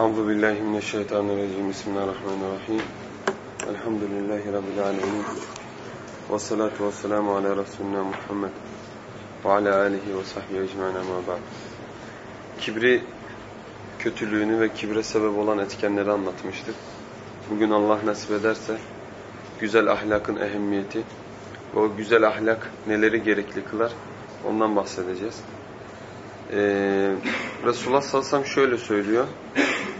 Euzu billahi mineşşeytanirracim. Bismillahirrahmanirrahim. Elhamdülillahi rabbil alamin. Ve salatu vesselamu ala resulina Muhammed ve ala alihi ve sahbihi ecmaîn ama ba'd. Kibri kötülüğünü ve kibre sebep olan etkenleri anlatmıştık. Bugün Allah nasip ederse güzel ahlakın ehemmiyeti ve o güzel ahlak neleri gerekli kılar ondan bahsedeceğiz. Ee, Resulullah sallallahu aleyhi ve sellem şöyle söylüyor.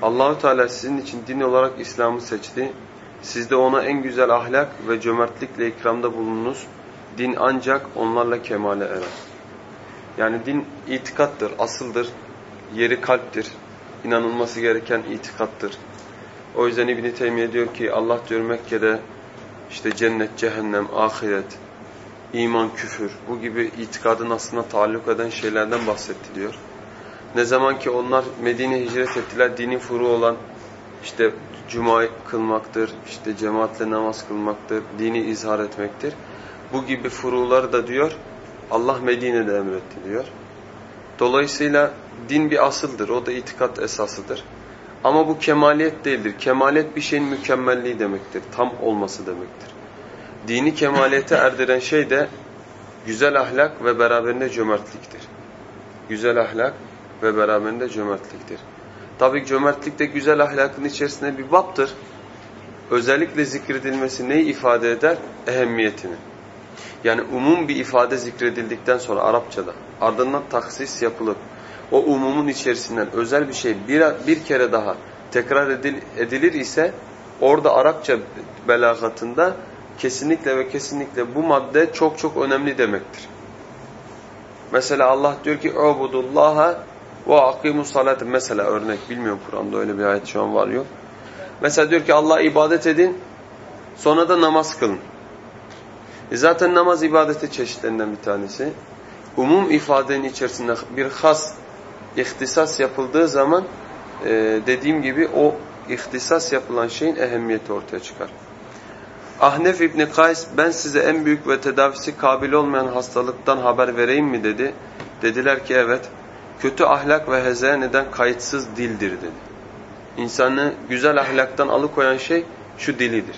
Allahu Teala sizin için din olarak İslam'ı seçti. Siz de ona en güzel ahlak ve cömertlikle ikramda bulununuz. Din ancak onlarla kemale erer. Yani din itikattır, asıldır, yeri kalptir. İnanılması gereken itikattır. O yüzden İbn-i Teymiye diyor ki Allah diyor Mekke'de işte cennet, cehennem, ahiret, iman, küfür bu gibi itikadın aslında taalluk eden şeylerden bahsetti diyor. Ne zaman ki onlar Medine hicret ettiler, dinin furu olan işte cuma kılmaktır, işte cemaatle namaz kılmaktır, dini izhar etmektir. Bu gibi furuları da diyor Allah Medine'de emretti diyor. Dolayısıyla din bir asıldır, o da itikat esasıdır. Ama bu kemaliyet değildir. Kemalet bir şeyin mükemmelliği demektir, tam olması demektir. Dini kemaliyete erdiren şey de güzel ahlak ve beraberinde cömertliktir. Güzel ahlak ve beraberinde cömertliktir. Tabii cömertlik de güzel ahlakın içerisinde bir baptır. Özellikle zikredilmesi neyi ifade eder? Ehemmiyetini. Yani umum bir ifade zikredildikten sonra Arapçada ardından taksis yapılıp o umumun içerisinden özel bir şey bir, bir kere daha tekrar edil, edilir ise orada Arapça belagatında kesinlikle ve kesinlikle bu madde çok çok önemli demektir. Mesela Allah diyor ki "Ubudullaha ve akimus salat." Mesela örnek bilmiyorum Kur'an'da öyle bir ayet şu an var yok. Mesela diyor ki Allah ibadet edin sonra da namaz kılın. E zaten namaz ibadeti çeşitlerinden bir tanesi. Umum ifadenin içerisinde bir has ihtisas yapıldığı zaman e, dediğim gibi o ihtisas yapılan şeyin ehemmiyeti ortaya çıkar. Ahnef İbni Kays ben size en büyük ve tedavisi kabil olmayan hastalıktan haber vereyim mi dedi. Dediler ki evet. Kötü ahlak ve hezeyan eden kayıtsız dildir dedi. İnsanı güzel ahlaktan alıkoyan şey şu dilidir.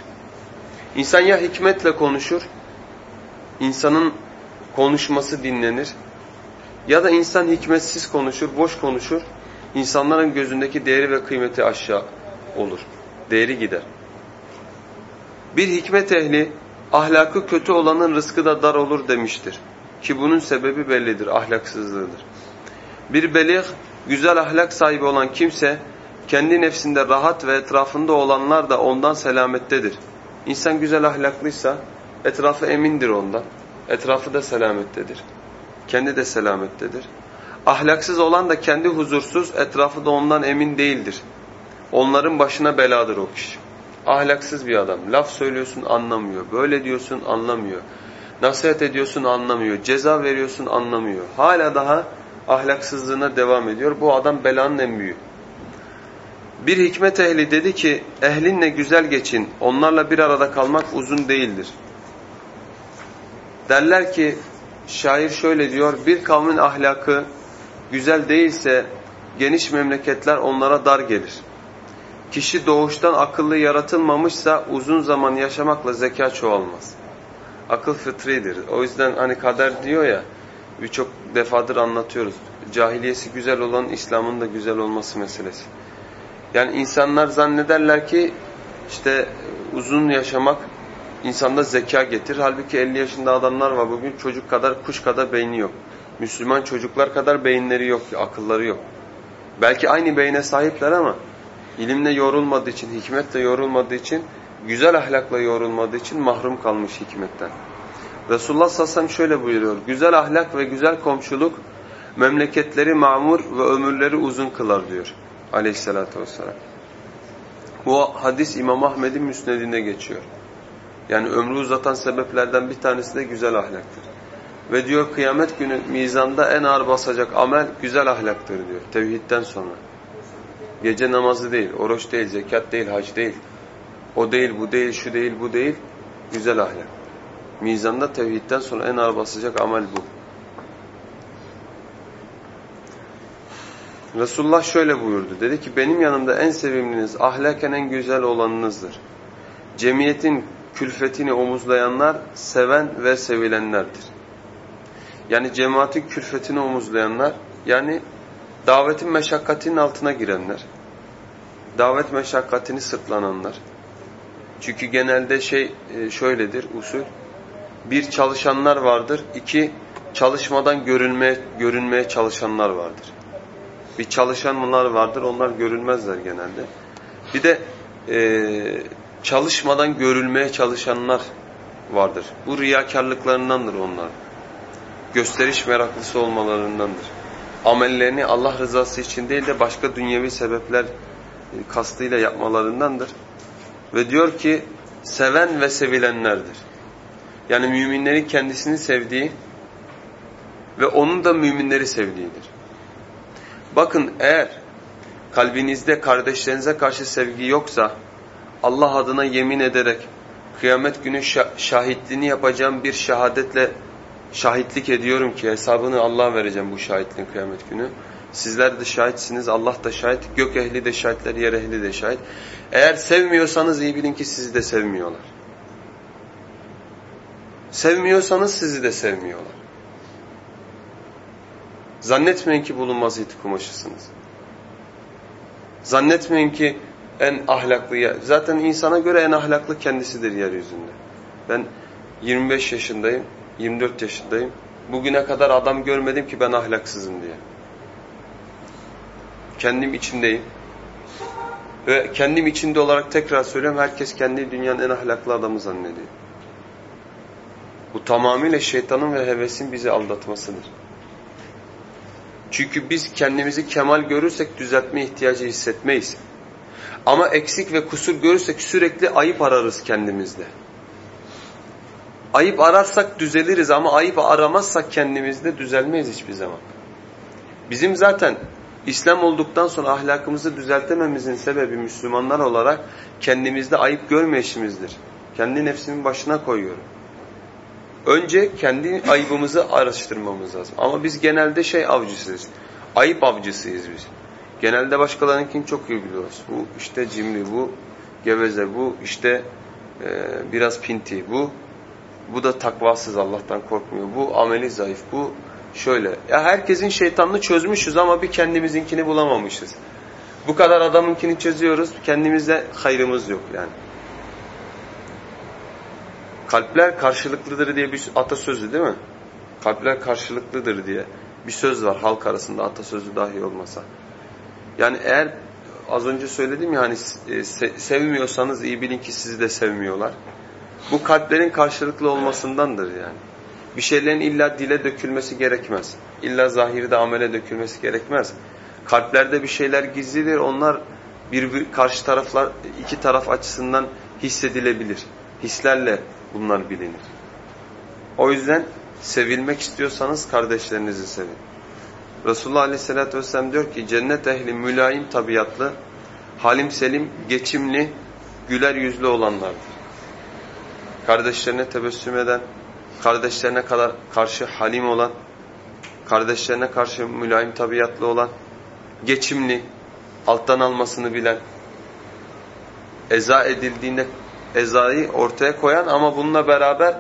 İnsan ya hikmetle konuşur, insanın konuşması dinlenir ya da insan hikmetsiz konuşur, boş konuşur, insanların gözündeki değeri ve kıymeti aşağı olur. Değeri gider. Bir hikmet ehli ahlakı kötü olanın rızkı da dar olur demiştir. Ki bunun sebebi bellidir, ahlaksızlığıdır. Bir belih, güzel ahlak sahibi olan kimse kendi nefsinde rahat ve etrafında olanlar da ondan selamettedir. İnsan güzel ahlaklıysa etrafı emindir ondan. Etrafı da selamettedir. Kendi de selamettedir. Ahlaksız olan da kendi huzursuz, etrafı da ondan emin değildir. Onların başına beladır o kişi. Ahlaksız bir adam. Laf söylüyorsun anlamıyor. Böyle diyorsun anlamıyor. Nasihat ediyorsun anlamıyor. Ceza veriyorsun anlamıyor. Hala daha ahlaksızlığına devam ediyor. Bu adam belanın en büyüğü. Bir hikmet ehli dedi ki, ehlinle güzel geçin, onlarla bir arada kalmak uzun değildir. Derler ki, şair şöyle diyor, bir kavmin ahlakı güzel değilse geniş memleketler onlara dar gelir. Kişi doğuştan akıllı yaratılmamışsa uzun zaman yaşamakla zeka çoğalmaz. Akıl fıtridir. O yüzden hani kader diyor ya, birçok defadır anlatıyoruz. Cahiliyesi güzel olan İslam'ın da güzel olması meselesi. Yani insanlar zannederler ki işte uzun yaşamak insanda zeka getir. Halbuki 50 yaşında adamlar var bugün çocuk kadar kuş kadar beyni yok. Müslüman çocuklar kadar beyinleri yok, akılları yok. Belki aynı beyne sahipler ama ilimle yorulmadığı için, hikmetle yorulmadığı için, güzel ahlakla yorulmadığı için mahrum kalmış hikmetten. Resulullah sallallahu aleyhi ve sellem şöyle buyuruyor. Güzel ahlak ve güzel komşuluk memleketleri mamur ve ömürleri uzun kılar diyor aleyhissalatü vesselam. Bu hadis İmam Ahmed'in müsnedinde geçiyor. Yani ömrü uzatan sebeplerden bir tanesi de güzel ahlaktır. Ve diyor kıyamet günü mizanda en ağır basacak amel güzel ahlaktır diyor tevhidden sonra. Gece namazı değil, oruç değil, zekat değil, hac değil. O değil, bu değil, şu değil, bu değil. Güzel ahlak. Mizanda tevhidden sonra en ağır basacak amel bu. Resulullah şöyle buyurdu. Dedi ki benim yanımda en sevimliniz, ahlaken en güzel olanınızdır. Cemiyetin külfetini omuzlayanlar seven ve sevilenlerdir. Yani cemaatin külfetini omuzlayanlar yani davetin meşakkatinin altına girenler. Davet meşakkatini sırtlananlar. Çünkü genelde şey e, şöyledir usul. Bir çalışanlar vardır. iki çalışmadan görünmeye, görünmeye çalışanlar vardır. Bir çalışanlar vardır. Onlar görünmezler genelde. Bir de e, çalışmadan görülmeye çalışanlar vardır. Bu riyakarlıklarındandır onlar. Gösteriş meraklısı olmalarındandır. Amellerini Allah rızası için değil de başka dünyevi sebepler e, kastıyla yapmalarındandır. Ve diyor ki seven ve sevilenlerdir. Yani müminlerin kendisini sevdiği ve onun da müminleri sevdiğidir. Bakın eğer kalbinizde kardeşlerinize karşı sevgi yoksa Allah adına yemin ederek kıyamet günü şahitliğini yapacağım bir şehadetle şahitlik ediyorum ki hesabını Allah vereceğim bu şahitliğin kıyamet günü. Sizler de şahitsiniz, Allah da şahit, gök ehli de şahitler, yer ehli de şahit. Eğer sevmiyorsanız iyi bilin ki sizi de sevmiyorlar. Sevmiyorsanız sizi de sevmiyorlar. Zannetmeyin ki bulunmaz iti kumaşısınız. Zannetmeyin ki en ahlaklı, zaten insana göre en ahlaklı kendisidir yeryüzünde. Ben 25 yaşındayım, 24 yaşındayım. Bugüne kadar adam görmedim ki ben ahlaksızım diye. Kendim içindeyim. Ve kendim içinde olarak tekrar söylüyorum, herkes kendi dünyanın en ahlaklı adamı zannediyor. Bu tamamıyla şeytanın ve hevesin bizi aldatmasıdır. Çünkü biz kendimizi kemal görürsek düzeltme ihtiyacı hissetmeyiz. Ama eksik ve kusur görürsek sürekli ayıp ararız kendimizde. Ayıp ararsak düzeliriz ama ayıp aramazsak kendimizde düzelmeyiz hiçbir zaman. Bizim zaten İslam olduktan sonra ahlakımızı düzeltememizin sebebi Müslümanlar olarak kendimizde ayıp görmeyişimizdir. Kendi nefsimin başına koyuyorum. Önce kendi ayıbımızı araştırmamız lazım. Ama biz genelde şey avcısıyız. Ayıp avcısıyız biz. Genelde başkalarınkini çok iyi biliyoruz. Bu işte cimri, bu geveze, bu işte e, biraz pinti, bu bu da takvasız Allah'tan korkmuyor. Bu ameli zayıf, bu şöyle. Ya herkesin şeytanını çözmüşüz ama bir kendimizinkini bulamamışız. Bu kadar adamınkini çözüyoruz, kendimizde hayrımız yok yani. Kalpler karşılıklıdır diye bir atasözü değil mi? Kalpler karşılıklıdır diye bir söz var halk arasında atasözü dahi olmasa. Yani eğer az önce söyledim ya hani e, sevmiyorsanız iyi bilin ki sizi de sevmiyorlar. Bu kalplerin karşılıklı olmasındandır yani. Bir şeylerin illa dile dökülmesi gerekmez. İlla zahirde amele dökülmesi gerekmez. Kalplerde bir şeyler gizlidir. Onlar bir, bir karşı taraflar iki taraf açısından hissedilebilir. Hislerle bunlar bilinir. O yüzden sevilmek istiyorsanız kardeşlerinizi sevin. Resulullah Aleyhisselatü Vesselam diyor ki cennet ehli mülayim tabiatlı, halim selim, geçimli, güler yüzlü olanlardır. Kardeşlerine tebessüm eden, kardeşlerine kadar karşı halim olan, kardeşlerine karşı mülayim tabiatlı olan, geçimli, alttan almasını bilen, eza edildiğinde ezayı ortaya koyan ama bununla beraber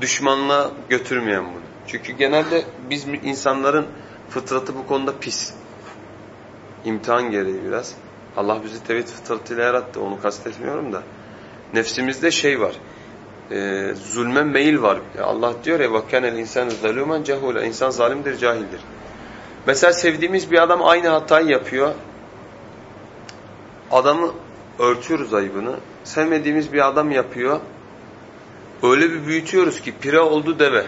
düşmanlığa götürmeyen bunu. Çünkü genelde biz insanların fıtratı bu konuda pis. İmtihan gereği biraz. Allah bizi tevhid fıtratıyla yarattı. Onu kastetmiyorum da. Nefsimizde şey var. E, zulme meyil var. Allah diyor ya وَكَنَ الْاِنْسَانُ ظَلُومًا cehula. İnsan zalimdir, cahildir. Mesela sevdiğimiz bir adam aynı hatayı yapıyor. Adamı örtüyoruz ayıbını. Sevmediğimiz bir adam yapıyor. Öyle bir büyütüyoruz ki pire oldu deve.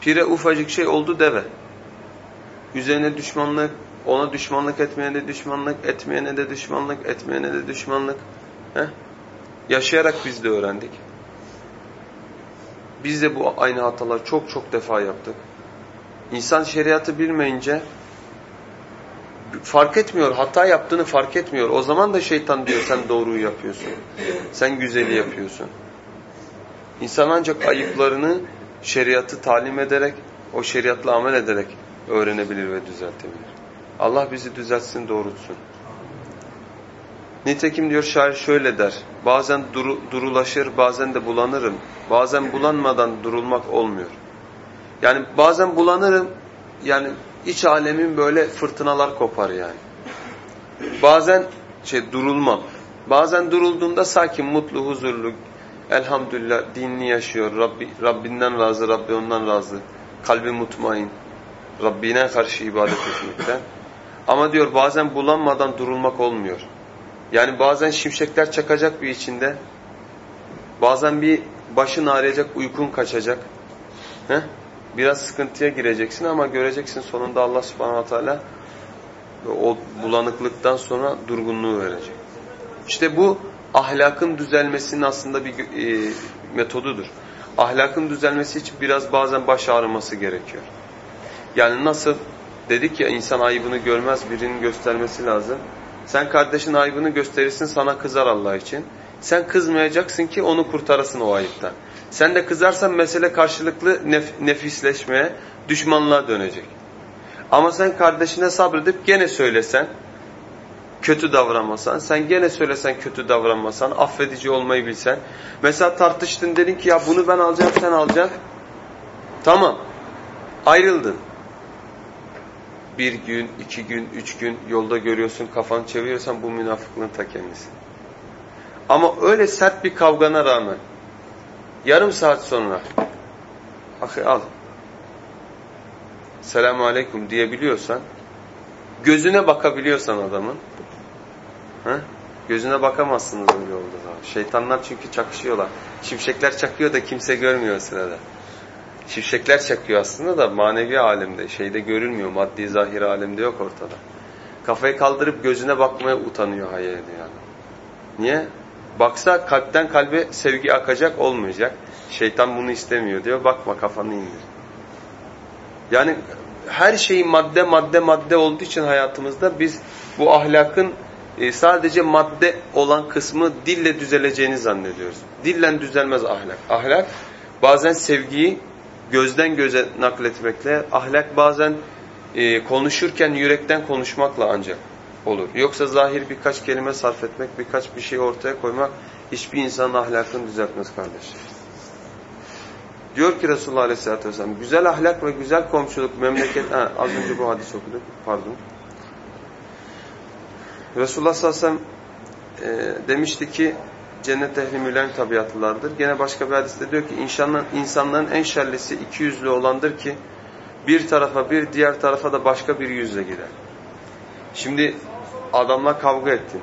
Pire ufacık şey oldu deve. Üzerine düşmanlık, ona düşmanlık etmeyene de düşmanlık, etmeyene de düşmanlık, etmeyene de düşmanlık. Heh. Yaşayarak biz de öğrendik. Biz de bu aynı hatalar çok çok defa yaptık. İnsan şeriatı bilmeyince fark etmiyor, hata yaptığını fark etmiyor. O zaman da şeytan diyor sen doğruyu yapıyorsun. Sen güzeli yapıyorsun. İnsan ancak ayıplarını şeriatı talim ederek, o şeriatla amel ederek öğrenebilir ve düzeltebilir. Allah bizi düzeltsin, doğrultsun. Nitekim diyor şair şöyle der. Bazen duru, durulaşır, bazen de bulanırım. Bazen bulanmadan durulmak olmuyor. Yani bazen bulanırım, yani iç alemin böyle fırtınalar kopar yani. Bazen şey durulmam. Bazen durulduğunda sakin, mutlu, huzurlu, elhamdülillah dinini yaşıyor. Rabbi, Rabbinden razı, Rabbi ondan razı. Kalbi mutmain. Rabbine karşı ibadet etmekten. Ama diyor bazen bulanmadan durulmak olmuyor. Yani bazen şimşekler çakacak bir içinde. Bazen bir başın ağrıyacak, uykun kaçacak. Heh? Biraz sıkıntıya gireceksin ama göreceksin sonunda Allah subhanahu teala o bulanıklıktan sonra durgunluğu verecek. İşte bu ahlakın düzelmesinin aslında bir e, metodudur. Ahlakın düzelmesi için biraz bazen baş ağrıması gerekiyor. Yani nasıl dedik ya insan ayıbını görmez birinin göstermesi lazım. Sen kardeşin ayıbını gösterirsin sana kızar Allah için. Sen kızmayacaksın ki onu kurtarasın o ayıptan. Sen de kızarsan mesele karşılıklı nef nefisleşmeye, düşmanlığa dönecek. Ama sen kardeşine sabredip gene söylesen, kötü davranmasan, sen gene söylesen kötü davranmasan, affedici olmayı bilsen. Mesela tartıştın dedin ki ya bunu ben alacağım sen alacaksın. Tamam. Ayrıldın. Bir gün, iki gün, üç gün yolda görüyorsun, kafanı çeviriyorsan bu münafıklığın ta kendisi. Ama öyle sert bir kavgana rağmen yarım saat sonra ahi al selamu aleyküm diyebiliyorsan gözüne bakabiliyorsan adamın he? gözüne bakamazsınız öyle olduğu zaman. Şeytanlar çünkü çakışıyorlar. Şimşekler çakıyor da kimse görmüyor sırada. Şimşekler çakıyor aslında da manevi alemde, şeyde görülmüyor. Maddi zahir alemde yok ortada. Kafayı kaldırıp gözüne bakmaya utanıyor hayal ediyor. Niye? Baksa kalpten kalbe sevgi akacak olmayacak. Şeytan bunu istemiyor diyor. Bakma kafanı indir. Yani her şey madde madde madde olduğu için hayatımızda biz bu ahlakın e, sadece madde olan kısmı dille düzeleceğini zannediyoruz. Dillen düzelmez ahlak. Ahlak bazen sevgiyi gözden göze nakletmekle, ahlak bazen e, konuşurken yürekten konuşmakla ancak olur. Yoksa zahir birkaç kelime sarf etmek, birkaç bir şey ortaya koymak hiçbir insanın ahlakını düzeltmez kardeşler. Diyor ki Resulullah Aleyhisselatü Vesselam, güzel ahlak ve güzel komşuluk memleket... Ha, az önce bu hadis okuduk, pardon. Resulullah sallallahu aleyhi e, demişti ki, cennet ehli mülen tabiatlılardır. Gene başka bir hadiste diyor ki, insanların, insanların en şerlisi iki yüzlü olandır ki, bir tarafa bir diğer tarafa da başka bir yüzle gider. Şimdi adamla kavga ettin.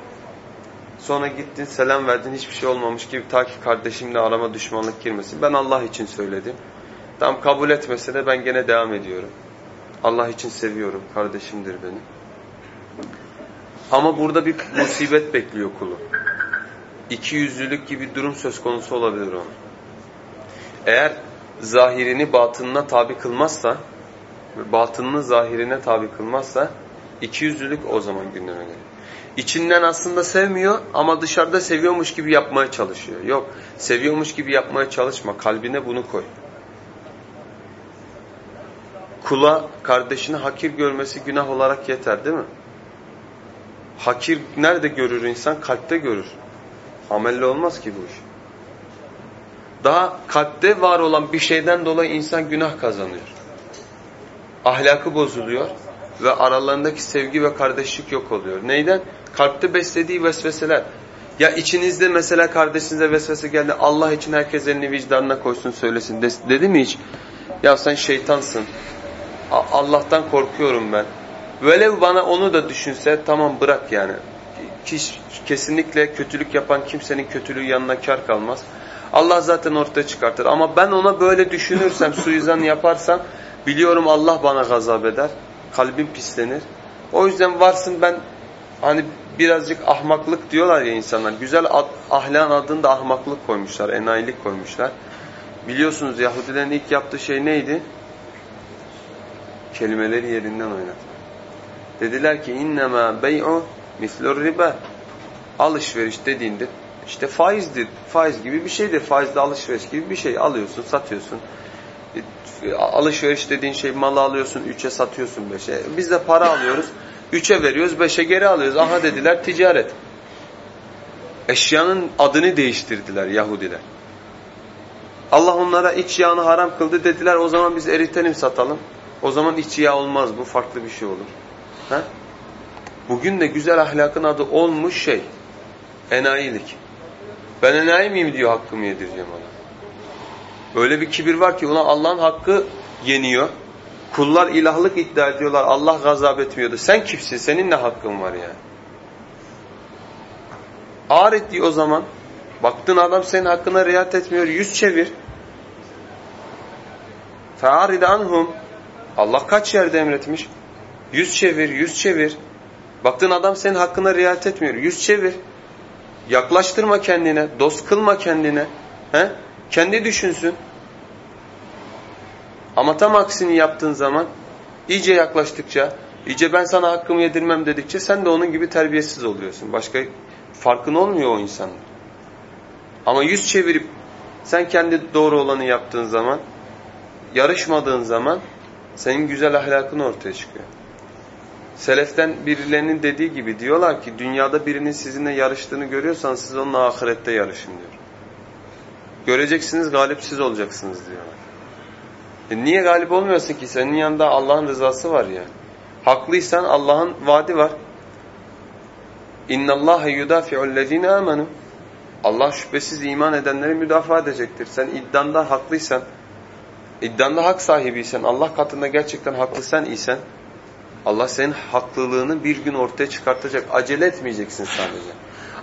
Sonra gittin selam verdin hiçbir şey olmamış gibi ta ki kardeşimle arama düşmanlık girmesin. Ben Allah için söyledim. Tam kabul etmese de ben gene devam ediyorum. Allah için seviyorum. Kardeşimdir benim. Ama burada bir musibet bekliyor kulu. İki yüzlülük gibi durum söz konusu olabilir onun. Eğer zahirini batınına tabi kılmazsa batınını zahirine tabi kılmazsa iki yüzlülük o zaman gündeme gelir. İçinden aslında sevmiyor ama dışarıda seviyormuş gibi yapmaya çalışıyor. Yok, seviyormuş gibi yapmaya çalışma. Kalbine bunu koy. Kula kardeşini hakir görmesi günah olarak yeter değil mi? Hakir nerede görür insan? Kalpte görür. Amelle olmaz ki bu iş. Daha kalpte var olan bir şeyden dolayı insan günah kazanıyor. Ahlakı bozuluyor ve aralarındaki sevgi ve kardeşlik yok oluyor. Neyden? Kalpte beslediği vesveseler. Ya içinizde mesela kardeşinize vesvese geldi. Allah için herkes elini vicdanına koysun söylesin. Dedi mi hiç? Ya sen şeytansın. Allah'tan korkuyorum ben. Velev bana onu da düşünse tamam bırak yani. Kesinlikle kötülük yapan kimsenin kötülüğü yanına kar kalmaz. Allah zaten ortaya çıkartır. Ama ben ona böyle düşünürsem, suizan yaparsam biliyorum Allah bana gazap eder. Kalbim pislenir. O yüzden varsın ben hani birazcık ahmaklık diyorlar ya insanlar. Güzel ad, ahlakın adını da ahmaklık koymuşlar, enayilik koymuşlar. Biliyorsunuz Yahudilerin ilk yaptığı şey neydi? Kelimeleri yerinden oynat. Dediler ki innema bey'u mislur riba. Alışveriş dediğinde işte faizdir. Faiz gibi bir şeydir. Faizde alışveriş gibi bir şey. Alıyorsun, satıyorsun. Alışveriş dediğin şey malı alıyorsun, üçe satıyorsun beşe. Biz de para alıyoruz. Üçe veriyoruz, beşe geri alıyoruz. Aha dediler ticaret. Eşyanın adını değiştirdiler Yahudiler. Allah onlara iç yağını haram kıldı dediler o zaman biz eritelim satalım. O zaman iç yağ olmaz bu farklı bir şey olur. He? Bugün de güzel ahlakın adı olmuş şey. Enayilik. Ben enayi miyim diyor hakkımı yedireceğim ona. Öyle bir kibir var ki ulan Allah'ın hakkı yeniyor. Kullar ilahlık iddia ediyorlar. Allah gazap etmiyordu. Sen kimsin? Senin ne hakkın var yani? Ağır et diyor o zaman. Baktın adam senin hakkına riayet etmiyor. Yüz çevir. Fe'arid anhum. Allah kaç yerde emretmiş? Yüz çevir, yüz çevir. Baktın adam senin hakkına riayet etmiyor. Yüz çevir. Yaklaştırma kendine. Dost kılma kendine. He? Kendi düşünsün. Ama tam aksini yaptığın zaman iyice yaklaştıkça, iyice ben sana hakkımı yedirmem dedikçe sen de onun gibi terbiyesiz oluyorsun. Başka farkın olmuyor o insanın. Ama yüz çevirip sen kendi doğru olanı yaptığın zaman, yarışmadığın zaman senin güzel ahlakın ortaya çıkıyor. Seleften birilerinin dediği gibi diyorlar ki dünyada birinin sizinle yarıştığını görüyorsan siz onunla ahirette yarışın diyor. Göreceksiniz galip siz olacaksınız diyorlar. E niye galip olmuyorsun ki? Senin yanında Allah'ın rızası var ya. Haklıysan Allah'ın vaadi var. İnna Allah yudafi'u'llezine amenu. Allah şüphesiz iman edenleri müdafaa edecektir. Sen iddanda haklıysan, iddanda hak sahibiysen, Allah katında gerçekten haklı sen isen, Allah senin haklılığını bir gün ortaya çıkartacak. Acele etmeyeceksin sadece.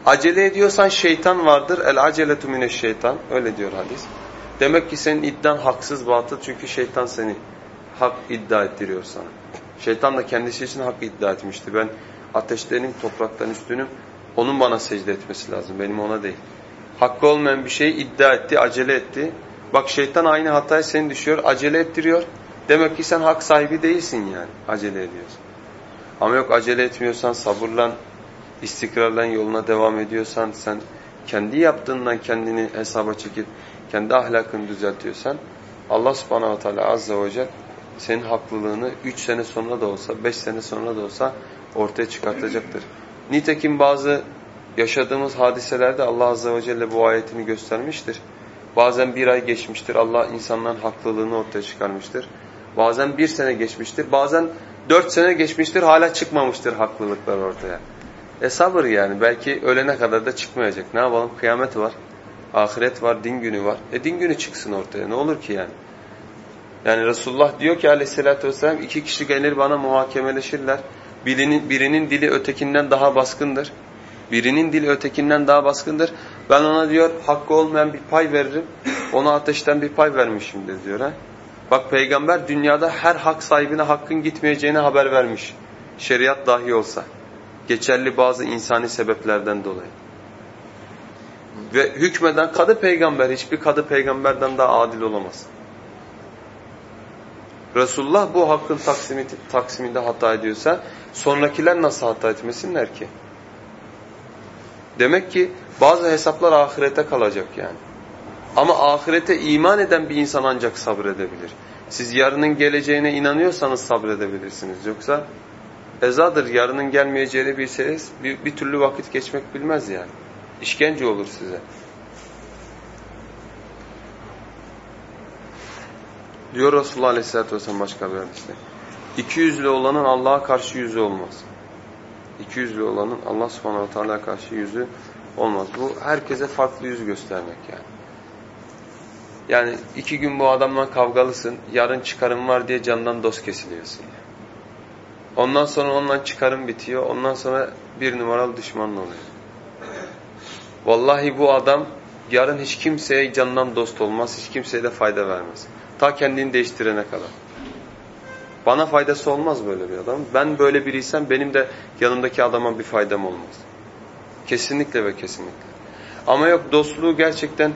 Acele ediyorsan şeytan vardır. El aceletu mineşşeytan. Öyle diyor hadis. Demek ki senin iddian haksız batıl çünkü şeytan seni hak iddia ettiriyor sana. Şeytan da kendisi için hak iddia etmişti. Ben ateşlerin topraktan üstünüm. Onun bana secde etmesi lazım. Benim ona değil. Hakkı olmayan bir şeyi iddia etti, acele etti. Bak şeytan aynı hataya seni düşüyor, acele ettiriyor. Demek ki sen hak sahibi değilsin yani. Acele ediyorsun. Ama yok acele etmiyorsan, sabırla, istikrarla yoluna devam ediyorsan, sen kendi yaptığından kendini hesaba çekip kendi ahlakını düzeltiyorsan Allah subhanahu wa ta'ala azze ve celle senin haklılığını 3 sene sonra da olsa, 5 sene sonra da olsa ortaya çıkartacaktır. Nitekim bazı yaşadığımız hadiselerde Allah azze ve celle bu ayetini göstermiştir. Bazen bir ay geçmiştir, Allah insanların haklılığını ortaya çıkarmıştır. Bazen bir sene geçmiştir, bazen dört sene geçmiştir, hala çıkmamıştır haklılıklar ortaya. E sabır yani, belki ölene kadar da çıkmayacak. Ne yapalım, kıyamet var. Ahiret var, din günü var. E din günü çıksın ortaya. Ne olur ki yani? Yani Resulullah diyor ki aleyhissalatü vesselam iki kişi gelir bana muhakemeleşirler. Birinin, birinin dili ötekinden daha baskındır. Birinin dili ötekinden daha baskındır. Ben ona diyor hakkı olmayan bir pay veririm. Ona ateşten bir pay vermişimdir diyor. Ha? Bak peygamber dünyada her hak sahibine hakkın gitmeyeceğini haber vermiş. Şeriat dahi olsa. Geçerli bazı insani sebeplerden dolayı. Ve hükmeden kadı peygamber hiçbir kadı peygamberden daha adil olamaz. Resulullah bu hakkın taksimi, taksiminde hata ediyorsa sonrakiler nasıl hata etmesinler ki? Demek ki bazı hesaplar ahirete kalacak yani. Ama ahirete iman eden bir insan ancak sabredebilir. Siz yarının geleceğine inanıyorsanız sabredebilirsiniz. Yoksa ezadır yarının gelmeyeceğini bilseniz bir, bir türlü vakit geçmek bilmez yani. İşkence olur size. Diyor Resulullah Aleyhisselatü Vesselam başka bir hadiste. İki yüzlü olanın Allah'a karşı yüzü olmaz. İki yüzlü olanın Allah subhanahu teala karşı yüzü olmaz. Bu herkese farklı yüz göstermek yani. Yani iki gün bu adamla kavgalısın, yarın çıkarım var diye candan dost kesiliyorsun. Ondan sonra ondan çıkarım bitiyor, ondan sonra bir numaralı düşmanın oluyor. Vallahi bu adam yarın hiç kimseye candan dost olmaz, hiç kimseye de fayda vermez. Ta kendini değiştirene kadar. Bana faydası olmaz böyle bir adam. Ben böyle biriysem benim de yanımdaki adama bir faydam olmaz. Kesinlikle ve kesinlikle. Ama yok dostluğu gerçekten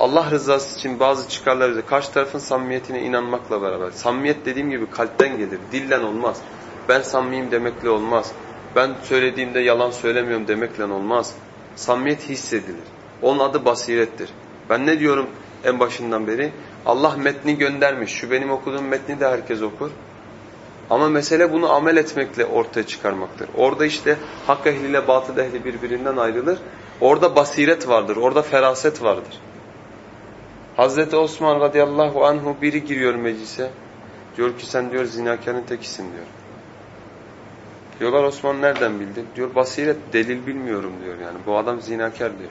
Allah rızası için bazı çıkarlar karşı tarafın samimiyetine inanmakla beraber. Samimiyet dediğim gibi kalpten gelir, dillen olmaz. Ben samimiyim demekle olmaz. Ben söylediğimde yalan söylemiyorum demekle olmaz. Samimiyet hissedilir. Onun adı basirettir. Ben ne diyorum en başından beri? Allah metni göndermiş. Şu benim okuduğum metni de herkes okur. Ama mesele bunu amel etmekle ortaya çıkarmaktır. Orada işte hak ehliyle batıl ehli birbirinden ayrılır. Orada basiret vardır, orada feraset vardır. Hazreti Osman radıyallahu anhu biri giriyor meclise. Diyor ki sen diyor zinakarın tekisin diyor. Diyorlar Osman nereden bildin? Diyor basiret delil bilmiyorum diyor yani. Bu adam zinakar diyor.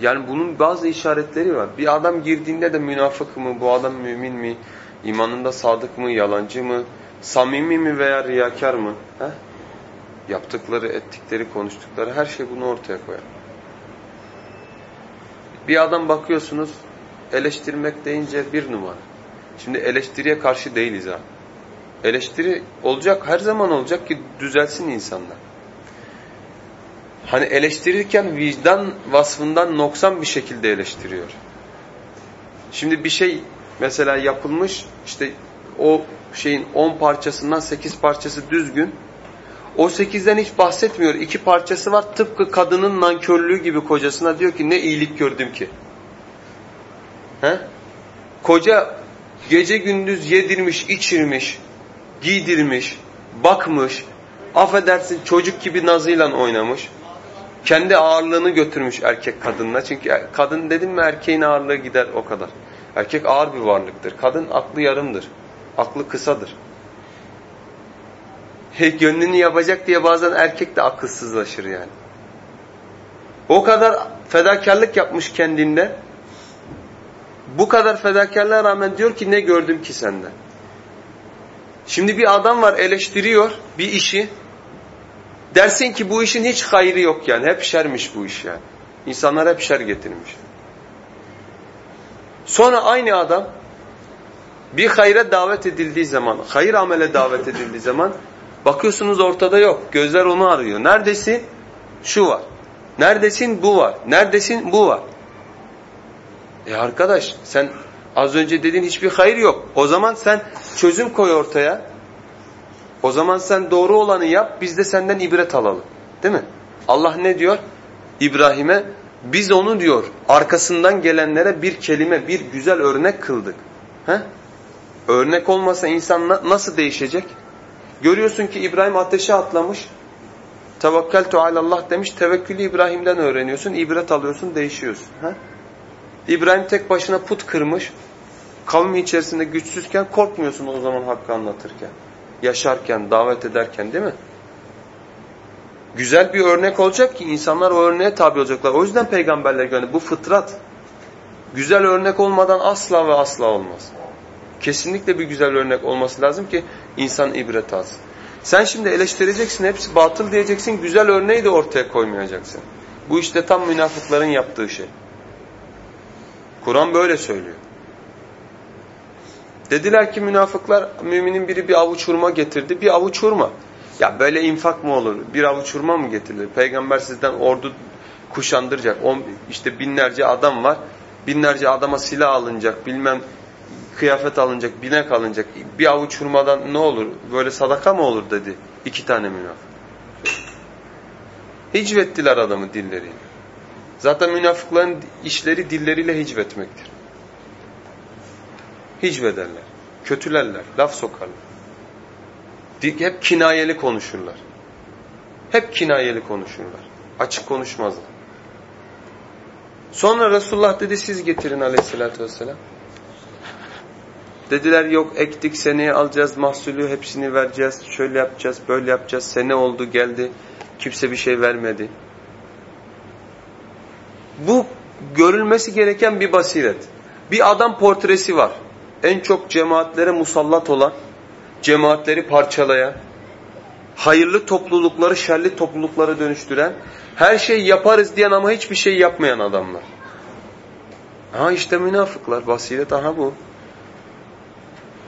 Yani bunun bazı işaretleri var. Bir adam girdiğinde de münafık mı, bu adam mümin mi, imanında sadık mı, yalancı mı, samimi mi veya riyakar mı? Heh? Yaptıkları, ettikleri, konuştukları her şey bunu ortaya koyar. Bir adam bakıyorsunuz eleştirmek deyince bir numara. Şimdi eleştiriye karşı değiliz ha. Eleştiri olacak, her zaman olacak ki düzelsin insanlar. Hani eleştirirken vicdan vasfından noksan bir şekilde eleştiriyor. Şimdi bir şey mesela yapılmış, işte o şeyin 10 parçasından 8 parçası düzgün. O 8'den hiç bahsetmiyor. İki parçası var. Tıpkı kadının nankörlüğü gibi kocasına diyor ki ne iyilik gördüm ki. He? Koca gece gündüz yedirmiş, içirmiş, giydirmiş, bakmış, affedersin çocuk gibi nazıyla oynamış. Kendi ağırlığını götürmüş erkek kadınla. Çünkü kadın dedim mi erkeğin ağırlığı gider o kadar. Erkek ağır bir varlıktır. Kadın aklı yarımdır. Aklı kısadır. He, gönlünü yapacak diye bazen erkek de akılsızlaşır yani. O kadar fedakarlık yapmış kendinde. Bu kadar fedakarlığa rağmen diyor ki ne gördüm ki senden. Şimdi bir adam var eleştiriyor bir işi. Dersin ki bu işin hiç hayrı yok yani. Hep şermiş bu iş yani. İnsanlar hep şer getirmiş. Sonra aynı adam bir hayra davet edildiği zaman, hayır amele davet edildiği zaman bakıyorsunuz ortada yok. Gözler onu arıyor. Neredesin? Şu var. Neredesin? Bu var. Neredesin? Bu var. E arkadaş sen az önce dediğin hiçbir hayır yok. O zaman sen çözüm koy ortaya. O zaman sen doğru olanı yap, biz de senden ibret alalım. Değil mi? Allah ne diyor? İbrahim'e biz onu diyor arkasından gelenlere bir kelime, bir güzel örnek kıldık. He? Örnek olmasa insan nasıl değişecek? Görüyorsun ki İbrahim ateşe atlamış. Tevekkeltu alallah demiş. Tevekkülü İbrahim'den öğreniyorsun. ibret alıyorsun, değişiyorsun. He? İbrahim tek başına put kırmış. Kavmi içerisinde güçsüzken korkmuyorsun o zaman hakkı anlatırken yaşarken, davet ederken değil mi? Güzel bir örnek olacak ki insanlar o örneğe tabi olacaklar. O yüzden peygamberler gönderdi. Bu fıtrat. Güzel örnek olmadan asla ve asla olmaz. Kesinlikle bir güzel örnek olması lazım ki insan ibret alsın. Sen şimdi eleştireceksin, hepsi batıl diyeceksin, güzel örneği de ortaya koymayacaksın. Bu işte tam münafıkların yaptığı şey. Kur'an böyle söylüyor. Dediler ki münafıklar müminin biri bir avuç hurma getirdi. Bir avuç hurma. Ya böyle infak mı olur? Bir avuç hurma mı getirilir? Peygamber sizden ordu kuşandıracak. On, işte binlerce adam var. Binlerce adama silah alınacak. Bilmem kıyafet alınacak. Binek alınacak. Bir avuç hurmadan ne olur? Böyle sadaka mı olur dedi. iki tane münafık. Hicvettiler adamı dilleriyle. Zaten münafıkların işleri dilleriyle hicvetmektir hicvederler, kötülerler, laf sokarlar. Hep kinayeli konuşurlar. Hep kinayeli konuşurlar. Açık konuşmazlar. Sonra Resulullah dedi siz getirin aleyhissalatü vesselam. Dediler yok ektik seneye alacağız mahsulü hepsini vereceğiz. Şöyle yapacağız böyle yapacağız. Sene oldu geldi. Kimse bir şey vermedi. Bu görülmesi gereken bir basiret. Bir adam portresi var en çok cemaatlere musallat olan, cemaatleri parçalayan, hayırlı toplulukları şerli topluluklara dönüştüren, her şeyi yaparız diyen ama hiçbir şey yapmayan adamlar. Ha işte münafıklar, basiret aha bu.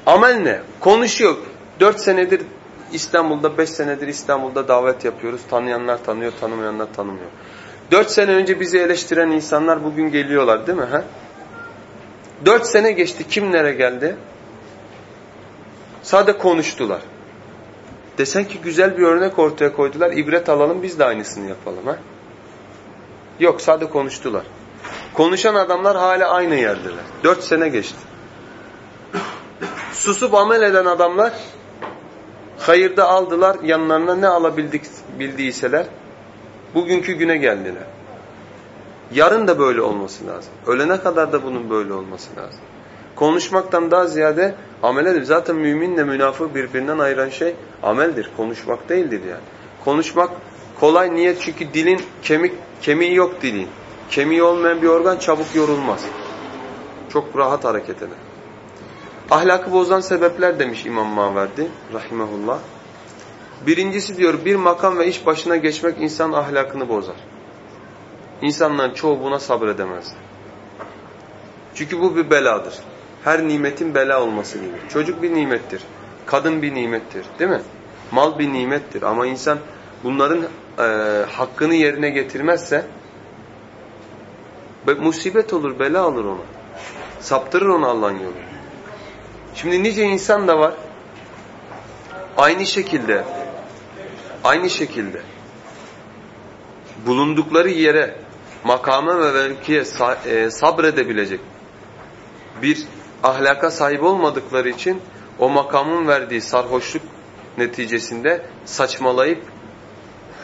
Amel ne? Konuşuyor. Dört senedir İstanbul'da, beş senedir İstanbul'da davet yapıyoruz. Tanıyanlar tanıyor, tanımayanlar tanımıyor. Dört sene önce bizi eleştiren insanlar bugün geliyorlar değil mi? Ha? Dört sene geçti. Kimlere geldi? Sade konuştular. Desen ki güzel bir örnek ortaya koydular. İbret alalım biz de aynısını yapalım. ha? Yok sade konuştular. Konuşan adamlar hala aynı yerdeler. Dört sene geçti. Susup amel eden adamlar hayırda aldılar yanlarına ne alabildik bildiyseler bugünkü güne geldiler. Yarın da böyle olması lazım. Ölene kadar da bunun böyle olması lazım. Konuşmaktan daha ziyade amel edip zaten müminle münafık birbirinden ayıran şey ameldir. Konuşmak değildir yani. Konuşmak kolay niye? Çünkü dilin kemik kemiği yok dilin. Kemiği olmayan bir organ çabuk yorulmaz. Çok rahat hareket eder. Ahlakı bozan sebepler demiş İmam Maverdi rahimahullah. Birincisi diyor bir makam ve iş başına geçmek insan ahlakını bozar. İnsanların çoğu buna sabredemez. Çünkü bu bir beladır. Her nimetin bela olması gibi. Çocuk bir nimettir. Kadın bir nimettir. Değil mi? Mal bir nimettir. Ama insan bunların e, hakkını yerine getirmezse musibet olur, bela olur ona. Saptırır onu Allah'ın yolu. Şimdi nice insan da var. Aynı şekilde aynı şekilde bulundukları yere makama ve mevkiye e, sabredebilecek bir ahlaka sahip olmadıkları için o makamın verdiği sarhoşluk neticesinde saçmalayıp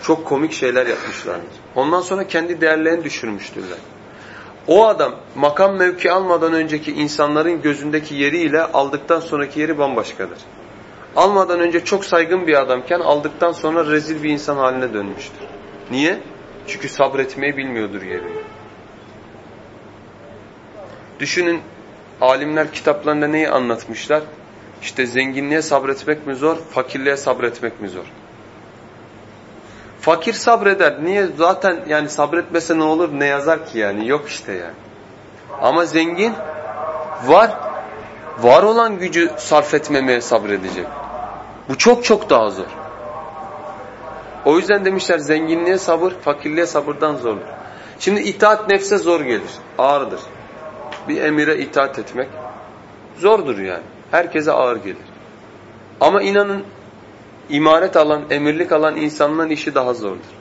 çok komik şeyler yapmışlardır. Ondan sonra kendi değerlerini düşürmüştürler. O adam makam mevki almadan önceki insanların gözündeki yeriyle aldıktan sonraki yeri bambaşkadır. Almadan önce çok saygın bir adamken aldıktan sonra rezil bir insan haline dönmüştür. Niye? Çünkü sabretmeyi bilmiyordur yerini. Düşünün alimler kitaplarında neyi anlatmışlar? İşte zenginliğe sabretmek mi zor, fakirliğe sabretmek mi zor? Fakir sabreder. Niye? Zaten yani sabretmese ne olur, ne yazar ki yani? Yok işte yani. Ama zengin var. Var olan gücü sarf etmemeye sabredecek. Bu çok çok daha zor. O yüzden demişler zenginliğe sabır, fakirliğe sabırdan zordur. Şimdi itaat nefse zor gelir, ağırdır. Bir emire itaat etmek zordur yani. Herkese ağır gelir. Ama inanın imaret alan, emirlik alan insanların işi daha zordur.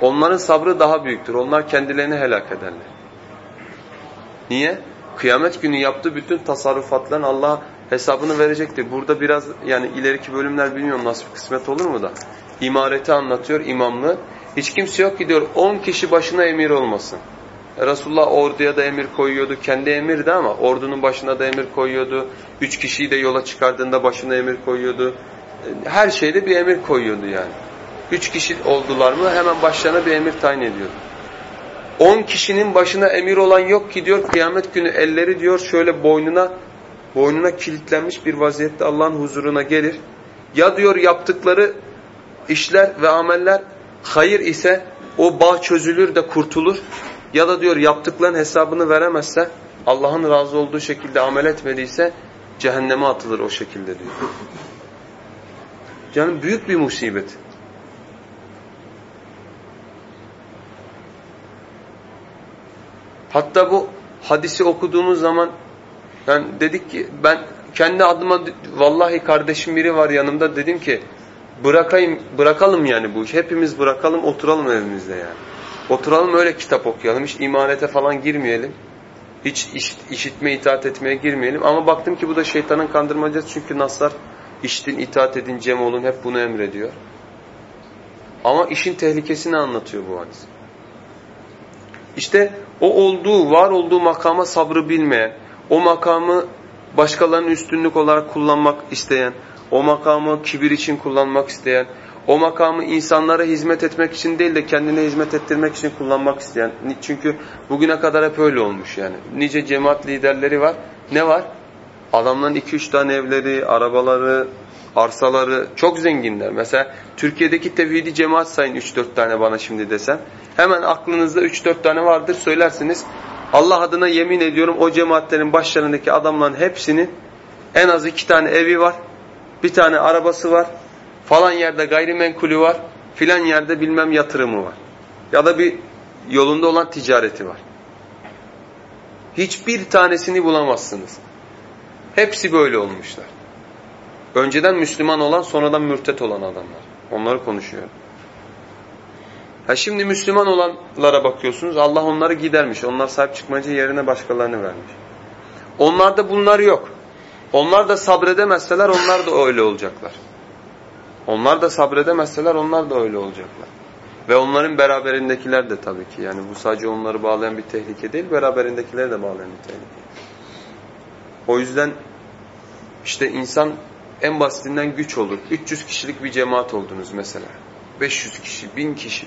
Onların sabrı daha büyüktür. Onlar kendilerini helak ederler. Niye? Kıyamet günü yaptığı bütün tasarrufatların Allah hesabını verecektir. Burada biraz yani ileriki bölümler bilmiyorum nasıl bir kısmet olur mu da. İmareti anlatıyor imamlı. Hiç kimse yok ki diyor 10 kişi başına emir olmasın. Resulullah orduya da emir koyuyordu. Kendi emirdi ama ordunun başına da emir koyuyordu. Üç kişiyi de yola çıkardığında başına emir koyuyordu. Her şeyde bir emir koyuyordu yani. Üç kişi oldular mı hemen başlarına bir emir tayin ediyordu. On kişinin başına emir olan yok ki diyor kıyamet günü elleri diyor şöyle boynuna boynuna kilitlenmiş bir vaziyette Allah'ın huzuruna gelir. Ya diyor yaptıkları işler ve ameller hayır ise o bağ çözülür de kurtulur. Ya da diyor yaptıkların hesabını veremezse Allah'ın razı olduğu şekilde amel etmediyse cehenneme atılır o şekilde diyor. Canım büyük bir musibet. Hatta bu hadisi okuduğumuz zaman yani dedik ki ben kendi adıma vallahi kardeşim biri var yanımda dedim ki bırakayım bırakalım yani bu iş. Hepimiz bırakalım oturalım evimizde yani. Oturalım öyle kitap okuyalım. Hiç imanete falan girmeyelim. Hiç işitme, itaat etmeye girmeyelim. Ama baktım ki bu da şeytanın kandırmacası. Çünkü naslar iştin, itaat edin, cem olun hep bunu emrediyor. Ama işin tehlikesini anlatıyor bu hadis. İşte o olduğu, var olduğu makama sabrı bilmeyen, o makamı başkalarının üstünlük olarak kullanmak isteyen, o makamı kibir için kullanmak isteyen, o makamı insanlara hizmet etmek için değil de kendine hizmet ettirmek için kullanmak isteyen. Çünkü bugüne kadar hep öyle olmuş yani. Nice cemaat liderleri var. Ne var? Adamların iki üç tane evleri, arabaları, arsaları çok zenginler. Mesela Türkiye'deki tevhidi cemaat sayın üç dört tane bana şimdi desem. Hemen aklınızda üç dört tane vardır söylersiniz. Allah adına yemin ediyorum o cemaatlerin başlarındaki adamların hepsinin en az iki tane evi var. Bir tane arabası var. Falan yerde gayrimenkulü var. Filan yerde bilmem yatırımı var. Ya da bir yolunda olan ticareti var. Hiçbir tanesini bulamazsınız. Hepsi böyle olmuşlar. Önceden Müslüman olan sonradan mürtet olan adamlar. Onları konuşuyorum. Ha şimdi Müslüman olanlara bakıyorsunuz. Allah onları gidermiş. Onlar sahip çıkmacı yerine başkalarını vermiş. Onlarda bunlar yok. Onlar da sabredemezseler onlar da öyle olacaklar. Onlar da sabredemezseler onlar da öyle olacaklar. Ve onların beraberindekiler de tabii ki. Yani bu sadece onları bağlayan bir tehlike değil, beraberindekileri de bağlayan bir tehlike. O yüzden işte insan en basitinden güç olur. 300 kişilik bir cemaat oldunuz mesela. 500 kişi, 1000 kişi.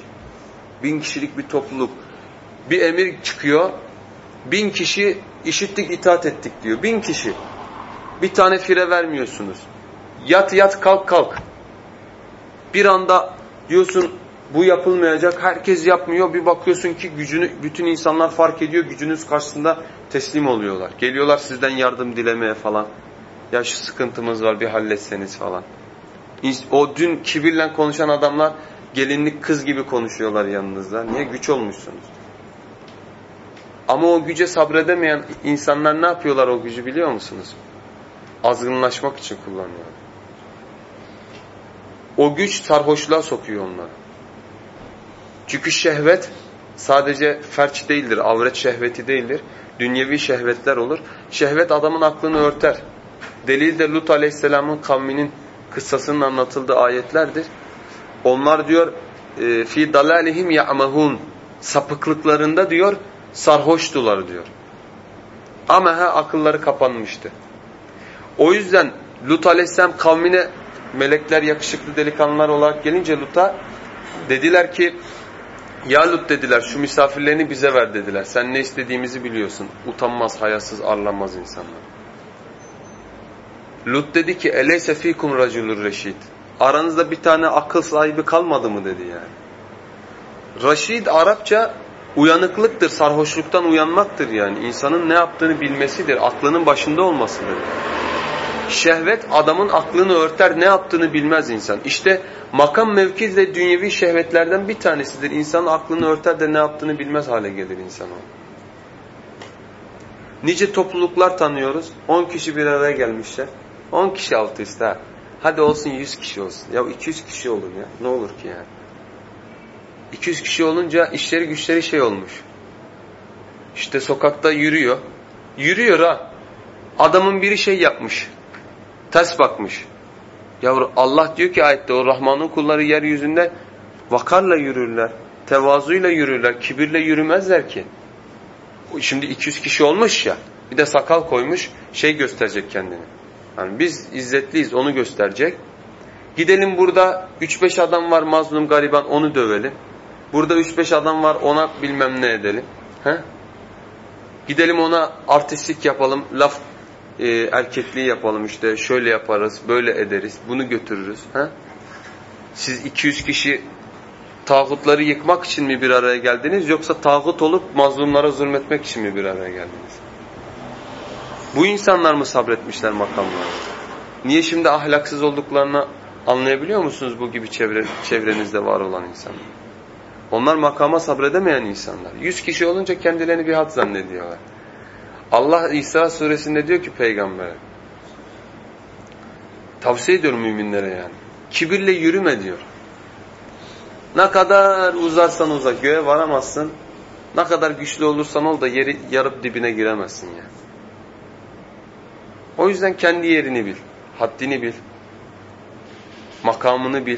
1000 kişilik bir topluluk. Bir emir çıkıyor. 1000 kişi işittik, itaat ettik diyor. 1000 kişi. Bir tane fire vermiyorsunuz. Yat yat kalk kalk. Bir anda diyorsun bu yapılmayacak. Herkes yapmıyor. Bir bakıyorsun ki gücünü bütün insanlar fark ediyor. Gücünüz karşısında teslim oluyorlar. Geliyorlar sizden yardım dilemeye falan. Ya şu sıkıntımız var bir halletseniz falan. O dün kibirle konuşan adamlar gelinlik kız gibi konuşuyorlar yanınızda. Niye? Güç olmuşsunuz. Ama o güce sabredemeyen insanlar ne yapıyorlar o gücü biliyor musunuz? Azgınlaşmak için kullanıyorlar. O güç sarhoşluğa sokuyor onları. Çünkü şehvet sadece ferç değildir, avret şehveti değildir. Dünyevi şehvetler olur. Şehvet adamın aklını örter. Delil de Lut aleyhisselamın kavminin kıssasının anlatıldığı ayetlerdir. Onlar diyor e, fi dalalihim ya'mahun sapıklıklarında diyor sarhoştular diyor. Ama ha akılları kapanmıştı. O yüzden Lut aleyhisselam kavmine melekler yakışıklı delikanlılar olarak gelince Lut'a dediler ki ya Lut dediler şu misafirlerini bize ver dediler. Sen ne istediğimizi biliyorsun. Utanmaz, hayasız, arlanmaz insanlar. Lut dedi ki eleyse fikum raculur reşid. Aranızda bir tane akıl sahibi kalmadı mı dedi yani. Raşid Arapça uyanıklıktır, sarhoşluktan uyanmaktır yani. İnsanın ne yaptığını bilmesidir, aklının başında olmasıdır. Şehvet adamın aklını örter, ne yaptığını bilmez insan. İşte makam mevki de dünyevi şehvetlerden bir tanesidir. İnsanın aklını örter de ne yaptığını bilmez hale gelir insan o. Nice topluluklar tanıyoruz. 10 kişi bir araya gelmişler. 10 kişi altı üstü Hadi olsun 100 kişi olsun. Ya 200 kişi olur ya. Ne olur ki yani. 200 kişi olunca işleri güçleri şey olmuş. İşte sokakta yürüyor. Yürüyor ha. Adamın biri şey yapmış. Ters bakmış. Yavru Allah diyor ki ayette o Rahman'ın kulları yeryüzünde vakarla yürürler. Tevazuyla yürürler. Kibirle yürümezler ki. Şimdi 200 kişi olmuş ya. Bir de sakal koymuş. Şey gösterecek kendini. Yani biz izzetliyiz onu gösterecek. Gidelim burada 3-5 adam var mazlum gariban onu dövelim. Burada 3-5 adam var ona bilmem ne edelim. He? Gidelim ona artistlik yapalım, laf e, erkekliği yapalım işte şöyle yaparız, böyle ederiz, bunu götürürüz. He? Siz 200 kişi tağutları yıkmak için mi bir araya geldiniz yoksa tağut olup mazlumlara zulmetmek için mi bir araya geldiniz? Bu insanlar mı sabretmişler makamlara? Niye şimdi ahlaksız olduklarını anlayabiliyor musunuz bu gibi çevre, çevrenizde var olan insanlar? Onlar makama sabredemeyen insanlar. Yüz kişi olunca kendilerini bir hat zannediyorlar. Allah İsa suresinde diyor ki peygambere tavsiye ediyorum müminlere yani. Kibirle yürüme diyor. Ne kadar uzarsan uzak göğe varamazsın. Ne kadar güçlü olursan ol da yeri yarıp dibine giremezsin yani. O yüzden kendi yerini bil, haddini bil, makamını bil.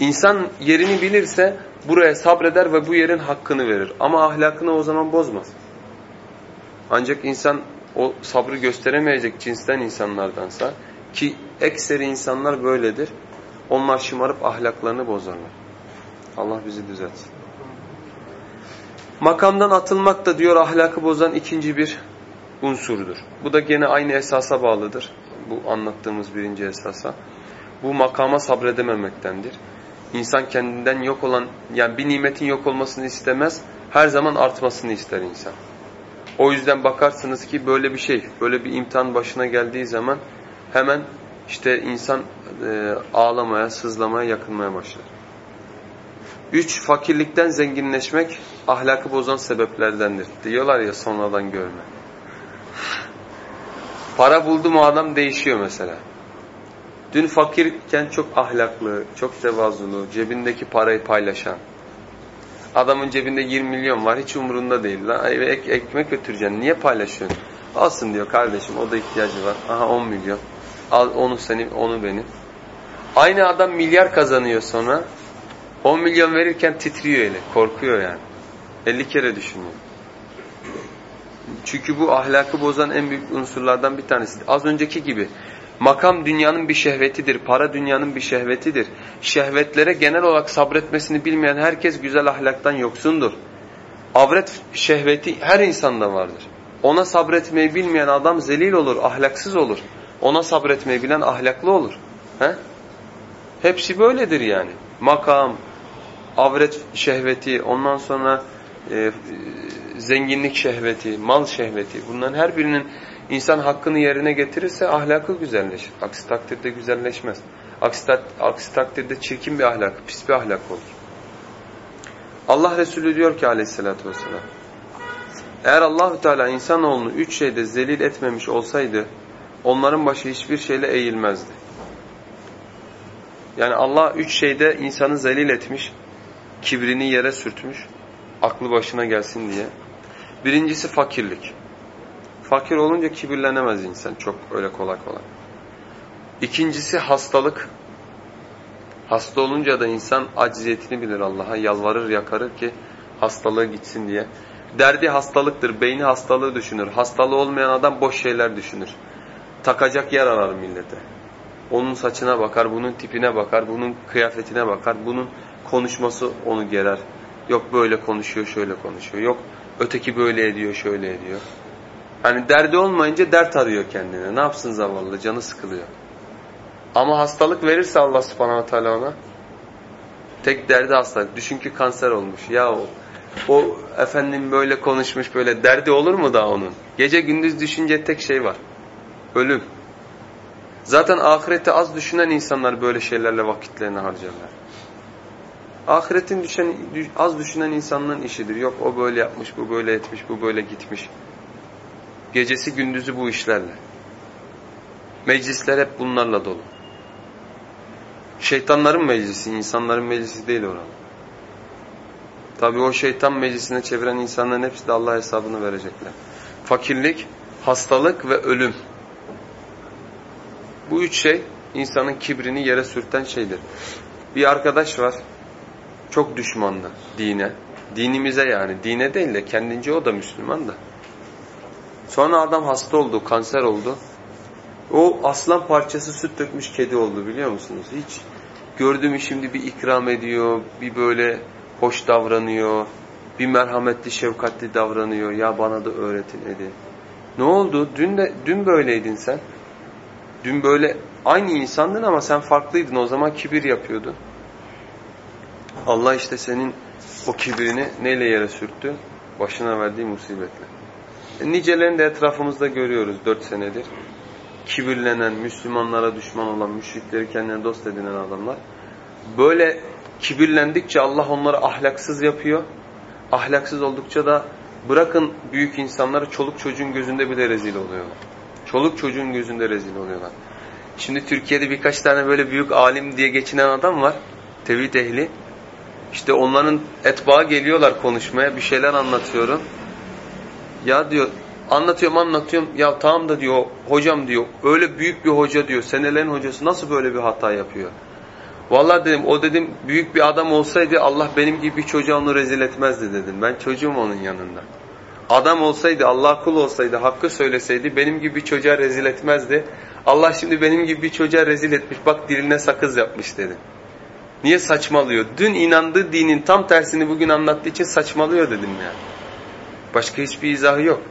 İnsan yerini bilirse buraya sabreder ve bu yerin hakkını verir. Ama ahlakını o zaman bozmaz. Ancak insan o sabrı gösteremeyecek cinsten insanlardansa ki ekseri insanlar böyledir. Onlar şımarıp ahlaklarını bozarlar. Allah bizi düzeltsin. Makamdan atılmak da diyor ahlakı bozan ikinci bir unsurdur. Bu da gene aynı esasa bağlıdır. Bu anlattığımız birinci esasa. Bu makama sabredememektendir. İnsan kendinden yok olan, yani bir nimetin yok olmasını istemez, her zaman artmasını ister insan. O yüzden bakarsınız ki böyle bir şey, böyle bir imtihan başına geldiği zaman hemen işte insan e, ağlamaya, sızlamaya, yakınmaya başlar. Üç, fakirlikten zenginleşmek ahlakı bozan sebeplerdendir. Diyorlar ya sonradan görme. Para buldu mu adam değişiyor mesela. Dün fakirken çok ahlaklı, çok tevazulu, cebindeki parayı paylaşan. Adamın cebinde 20 milyon var hiç umurunda değil. Lan eve ek, ekmek götüreceksin. Niye paylaşıyorsun? Alsın diyor kardeşim o da ihtiyacı var. Aha 10 milyon. Al onu senin onu benim. Aynı adam milyar kazanıyor sonra. 10 milyon verirken titriyor eli. Korkuyor yani. 50 kere düşünüyor. Çünkü bu ahlakı bozan en büyük unsurlardan bir tanesi. Az önceki gibi makam dünyanın bir şehvetidir, para dünyanın bir şehvetidir. Şehvetlere genel olarak sabretmesini bilmeyen herkes güzel ahlaktan yoksundur. Avret şehveti her insanda vardır. Ona sabretmeyi bilmeyen adam zelil olur, ahlaksız olur. Ona sabretmeyi bilen ahlaklı olur. He? Hepsi böyledir yani. Makam, avret şehveti, ondan sonra e, zenginlik şehveti, mal şehveti bunların her birinin insan hakkını yerine getirirse ahlakı güzelleşir. Aksi takdirde güzelleşmez. Aksi, aksi takdirde çirkin bir ahlak, pis bir ahlak olur. Allah Resulü diyor ki aleyhissalatü vesselam eğer Allahü Teala insanoğlunu üç şeyde zelil etmemiş olsaydı onların başı hiçbir şeyle eğilmezdi. Yani Allah üç şeyde insanı zelil etmiş, kibrini yere sürtmüş, aklı başına gelsin diye. Birincisi fakirlik. Fakir olunca kibirlenemez insan çok öyle kolay kolay. İkincisi hastalık. Hasta olunca da insan acziyetini bilir Allah'a, yalvarır yakarır ki hastalığı gitsin diye. Derdi hastalıktır, beyni hastalığı düşünür. Hastalığı olmayan adam boş şeyler düşünür. Takacak yer arar millete. Onun saçına bakar, bunun tipine bakar, bunun kıyafetine bakar, bunun konuşması onu gerer. Yok böyle konuşuyor, şöyle konuşuyor. Yok öteki böyle ediyor, şöyle ediyor. Hani derdi olmayınca dert arıyor kendine. Ne yapsın zavallı? Canı sıkılıyor. Ama hastalık verirse Allah subhanahu teala ona tek derdi hastalık. Düşün ki kanser olmuş. Ya o, o efendim böyle konuşmuş böyle derdi olur mu da onun? Gece gündüz düşünce tek şey var. Ölüm. Zaten ahireti az düşünen insanlar böyle şeylerle vakitlerini harcarlar. Ahiretin düşen, az düşünen insanların işidir. Yok o böyle yapmış, bu böyle etmiş, bu böyle gitmiş. Gecesi gündüzü bu işlerle. Meclisler hep bunlarla dolu. Şeytanların meclisi, insanların meclisi değil orada. Tabi o şeytan meclisine çeviren insanların hepsi de Allah hesabını verecekler. Fakirlik, hastalık ve ölüm. Bu üç şey insanın kibrini yere sürten şeydir. Bir arkadaş var, çok düşmandı dine. Dinimize yani, dine değil de kendince o da Müslüman da. Sonra adam hasta oldu, kanser oldu. O aslan parçası süt dökmüş kedi oldu biliyor musunuz? Hiç gördüğümü şimdi bir ikram ediyor, bir böyle hoş davranıyor, bir merhametli, şefkatli davranıyor. Ya bana da öğretin dedi. Ne oldu? Dün de dün böyleydin sen. Dün böyle aynı insandın ama sen farklıydın. O zaman kibir yapıyordun. Allah işte senin o kibrini neyle yere sürttü? Başına verdiği musibetle. E, nicelerini de etrafımızda görüyoruz dört senedir. Kibirlenen, Müslümanlara düşman olan, müşrikleri kendine dost edinen adamlar. Böyle kibirlendikçe Allah onları ahlaksız yapıyor. Ahlaksız oldukça da bırakın büyük insanları çoluk çocuğun gözünde bile rezil oluyorlar. Çoluk çocuğun gözünde rezil oluyorlar. Şimdi Türkiye'de birkaç tane böyle büyük alim diye geçinen adam var. Tevhid ehli. İşte onların etbağı geliyorlar konuşmaya. Bir şeyler anlatıyorum. Ya diyor anlatıyorum anlatıyorum. Ya tamam da diyor hocam diyor. Öyle büyük bir hoca diyor. Senelerin hocası nasıl böyle bir hata yapıyor? Vallahi dedim o dedim büyük bir adam olsaydı Allah benim gibi bir çocuğa onu rezil etmezdi dedim. Ben çocuğum onun yanında. Adam olsaydı, Allah kul olsaydı, hakkı söyleseydi benim gibi bir çocuğa rezil etmezdi. Allah şimdi benim gibi bir çocuğa rezil etmiş. Bak diline sakız yapmış dedi. Niye saçmalıyor? Dün inandığı dinin tam tersini bugün anlattığı için saçmalıyor dedim ya. Başka hiçbir izahı yok.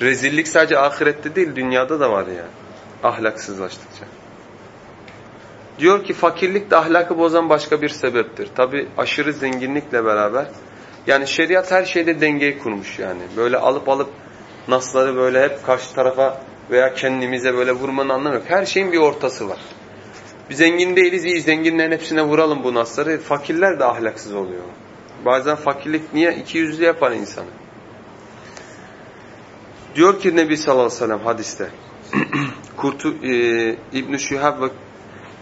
Rezillik sadece ahirette değil dünyada da var yani. Ahlaksızlaştıkça. Diyor ki fakirlik de ahlakı bozan başka bir sebeptir. Tabi aşırı zenginlikle beraber. Yani şeriat her şeyde dengeyi kurmuş yani. Böyle alıp alıp nasları böyle hep karşı tarafa veya kendimize böyle vurmanın anlamı yok. Her şeyin bir ortası var. Bir zengin değiliz, iyi zenginlerin hepsine vuralım bu nasları. Fakirler de ahlaksız oluyor. Bazen fakirlik niye? iki yüzlü yapar insanı. Diyor ki Nebi sallallahu aleyhi ve sellem hadiste. Kurtu, e, İbn-i Şihab ve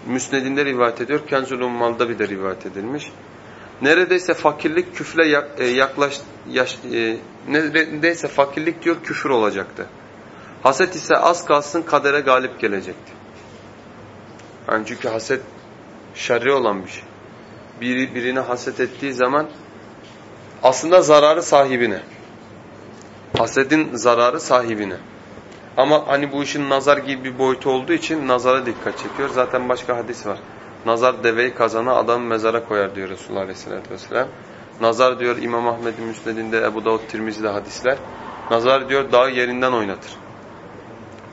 Müsned'inde rivayet ediyor. Kenzul Ummal'da bir de rivayet edilmiş. Neredeyse fakirlik küfle e, yaklaş, yaş, e, neredeyse fakirlik diyor küfür olacaktı. Haset ise az kalsın kadere galip gelecekti. Yani çünkü haset şerri olan bir şey. Biri birine haset ettiği zaman aslında zararı sahibine. Hasedin zararı sahibine. Ama hani bu işin nazar gibi bir boyutu olduğu için nazara dikkat çekiyor. Zaten başka hadis var. Nazar deveyi kazana adam mezara koyar diyor Resulullah Aleyhisselatü Vesselam. Nazar diyor İmam Ahmed'in Müsned'inde Ebu Davud Tirmizi'de hadisler. Nazar diyor dağı yerinden oynatır.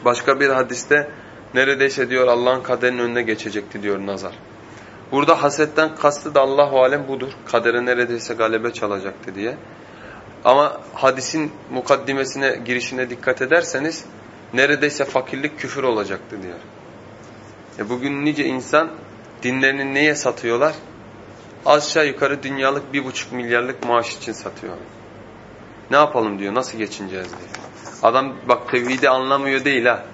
Başka bir hadiste neredeyse diyor Allah'ın kaderinin önüne geçecekti diyor nazar. Burada hasetten kastı da Allahu alem budur. Kadere neredeyse galebe çalacaktı diye. Ama hadisin mukaddimesine girişine dikkat ederseniz neredeyse fakirlik küfür olacaktı diyor. E bugün nice insan dinlerini neye satıyorlar? Aşağı yukarı dünyalık bir buçuk milyarlık maaş için satıyor. Ne yapalım diyor, nasıl geçineceğiz diyor. Adam bak tevhidi anlamıyor değil ha.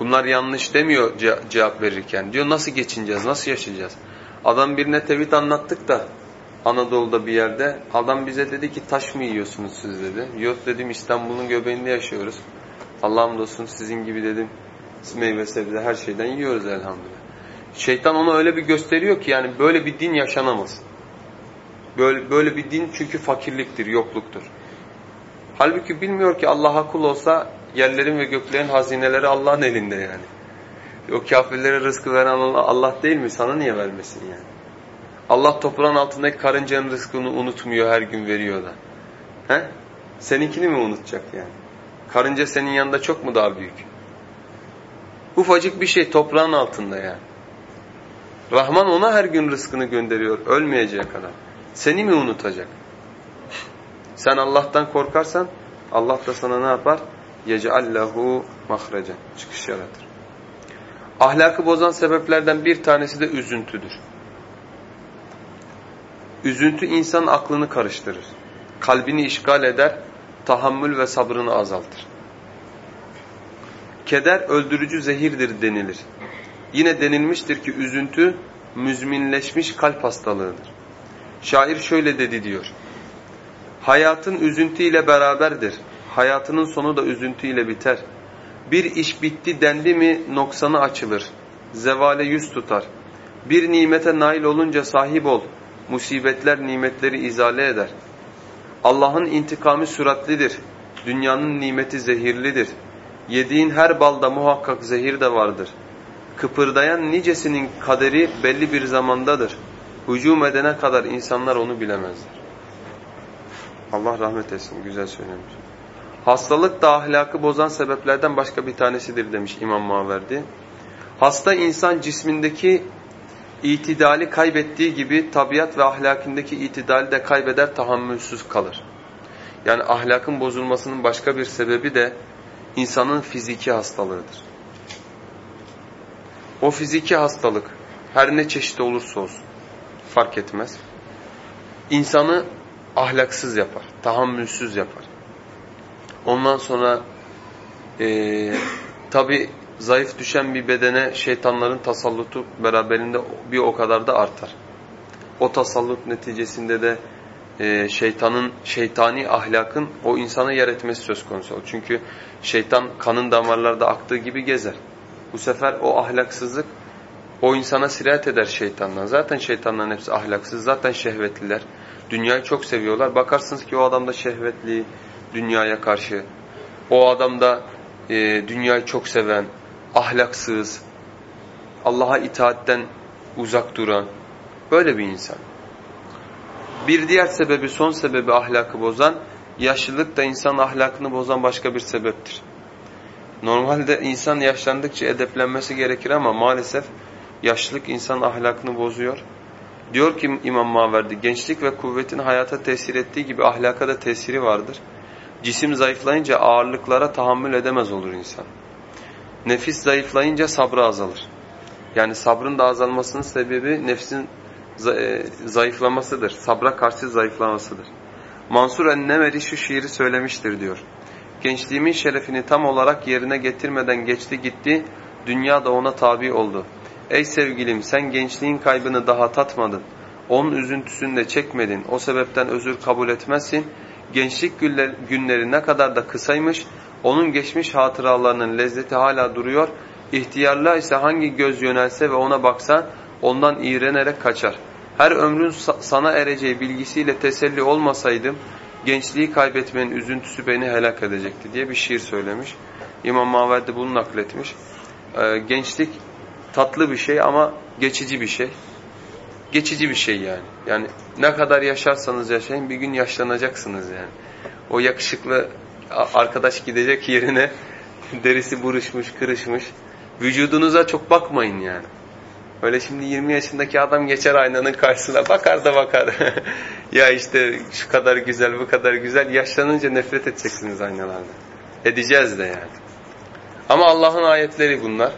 Bunlar yanlış demiyor ce cevap verirken. Diyor nasıl geçineceğiz, nasıl yaşayacağız? Adam birine tevhid anlattık da Anadolu'da bir yerde. Adam bize dedi ki taş mı yiyorsunuz siz dedi. Yok dedim İstanbul'un göbeğinde yaşıyoruz. Allah'ım dostum sizin gibi dedim meyve sebze her şeyden yiyoruz elhamdülillah. Şeytan ona öyle bir gösteriyor ki yani böyle bir din yaşanamaz. Böyle, böyle bir din çünkü fakirliktir, yokluktur. Halbuki bilmiyor ki Allah'a kul olsa yerlerin ve göklerin hazineleri Allah'ın elinde yani. O kafirlere rızkı veren Allah değil mi? Sana niye vermesin yani? Allah toprağın altındaki karıncanın rızkını unutmuyor, her gün veriyor da. He? Seninkini mi unutacak yani? Karınca senin yanında çok mu daha büyük? Ufacık bir şey toprağın altında yani. Rahman ona her gün rızkını gönderiyor ölmeyeceği kadar. Seni mi unutacak? Sen Allah'tan korkarsan Allah da sana ne yapar? يَجْعَلَّهُ مَخْرَجًا Çıkış yaratır. Ahlakı bozan sebeplerden bir tanesi de üzüntüdür. Üzüntü insan aklını karıştırır. Kalbini işgal eder, tahammül ve sabrını azaltır. Keder öldürücü zehirdir denilir. Yine denilmiştir ki üzüntü müzminleşmiş kalp hastalığıdır. Şair şöyle dedi diyor. Hayatın üzüntü ile beraberdir. Hayatının sonu da üzüntü ile biter. Bir iş bitti dendi mi noksanı açılır. Zevale yüz tutar. Bir nimete nail olunca sahip ol. Musibetler nimetleri izale eder. Allah'ın intikamı süratlidir. Dünyanın nimeti zehirlidir. Yediğin her balda muhakkak zehir de vardır. Kıpırdayan nicesinin kaderi belli bir zamandadır. Hücum edene kadar insanlar onu bilemezler. Allah rahmet etsin. Güzel söylemiş. Hastalık da ahlakı bozan sebeplerden başka bir tanesidir demiş İmam Maverdi. Hasta insan cismindeki itidali kaybettiği gibi tabiat ve ahlakindeki itidali de kaybeder, tahammülsüz kalır. Yani ahlakın bozulmasının başka bir sebebi de insanın fiziki hastalığıdır. O fiziki hastalık her ne çeşit olursa olsun fark etmez. İnsanı ahlaksız yapar, tahammülsüz yapar. Ondan sonra e, tabi zayıf düşen bir bedene şeytanların tasallutu beraberinde bir o kadar da artar. O tasallut neticesinde de e, şeytanın, şeytani ahlakın o insana yer etmesi söz konusu olur. Çünkü şeytan kanın damarlarda aktığı gibi gezer. Bu sefer o ahlaksızlık o insana sirayet eder şeytandan. Zaten şeytanların hepsi ahlaksız, zaten şehvetliler. Dünyayı çok seviyorlar. Bakarsınız ki o adam da şehvetli, dünyaya karşı. O adam da e, dünyayı çok seven, ahlaksız, Allah'a itaatten uzak duran, böyle bir insan. Bir diğer sebebi, son sebebi ahlakı bozan, yaşlılık da insan ahlakını bozan başka bir sebeptir. Normalde insan yaşlandıkça edeplenmesi gerekir ama maalesef yaşlılık insan ahlakını bozuyor. Diyor ki İmam Maverdi, gençlik ve kuvvetin hayata tesir ettiği gibi ahlaka da tesiri vardır. Cisim zayıflayınca ağırlıklara tahammül edemez olur insan. Nefis zayıflayınca sabrı azalır. Yani sabrın da azalmasının sebebi nefsin e, zayıflamasıdır. Sabra karşı zayıflamasıdır. Mansur en-Nemeri şu şiiri söylemiştir diyor. Gençliğimin şerefini tam olarak yerine getirmeden geçti gitti, dünya da ona tabi oldu. Ey sevgilim sen gençliğin kaybını daha tatmadın. Onun üzüntüsünü de çekmedin. O sebepten özür kabul etmezsin. Gençlik günleri ne kadar da kısaymış. Onun geçmiş hatıralarının lezzeti hala duruyor. İhtiyarlığa ise hangi göz yönelse ve ona baksan ondan iğrenerek kaçar. Her ömrün sana ereceği bilgisiyle teselli olmasaydım gençliği kaybetmenin üzüntüsü beni helak edecekti diye bir şiir söylemiş. İmam Maverdi bunu nakletmiş. Ee, gençlik tatlı bir şey ama geçici bir şey. Geçici bir şey yani. Yani ne kadar yaşarsanız yaşayın bir gün yaşlanacaksınız yani. O yakışıklı arkadaş gidecek yerine derisi buruşmuş, kırışmış. Vücudunuza çok bakmayın yani. Öyle şimdi 20 yaşındaki adam geçer aynanın karşısına bakar da bakar. ya işte şu kadar güzel, bu kadar güzel. Yaşlanınca nefret edeceksiniz aynalarda. Edeceğiz de yani. Ama Allah'ın ayetleri bunlar.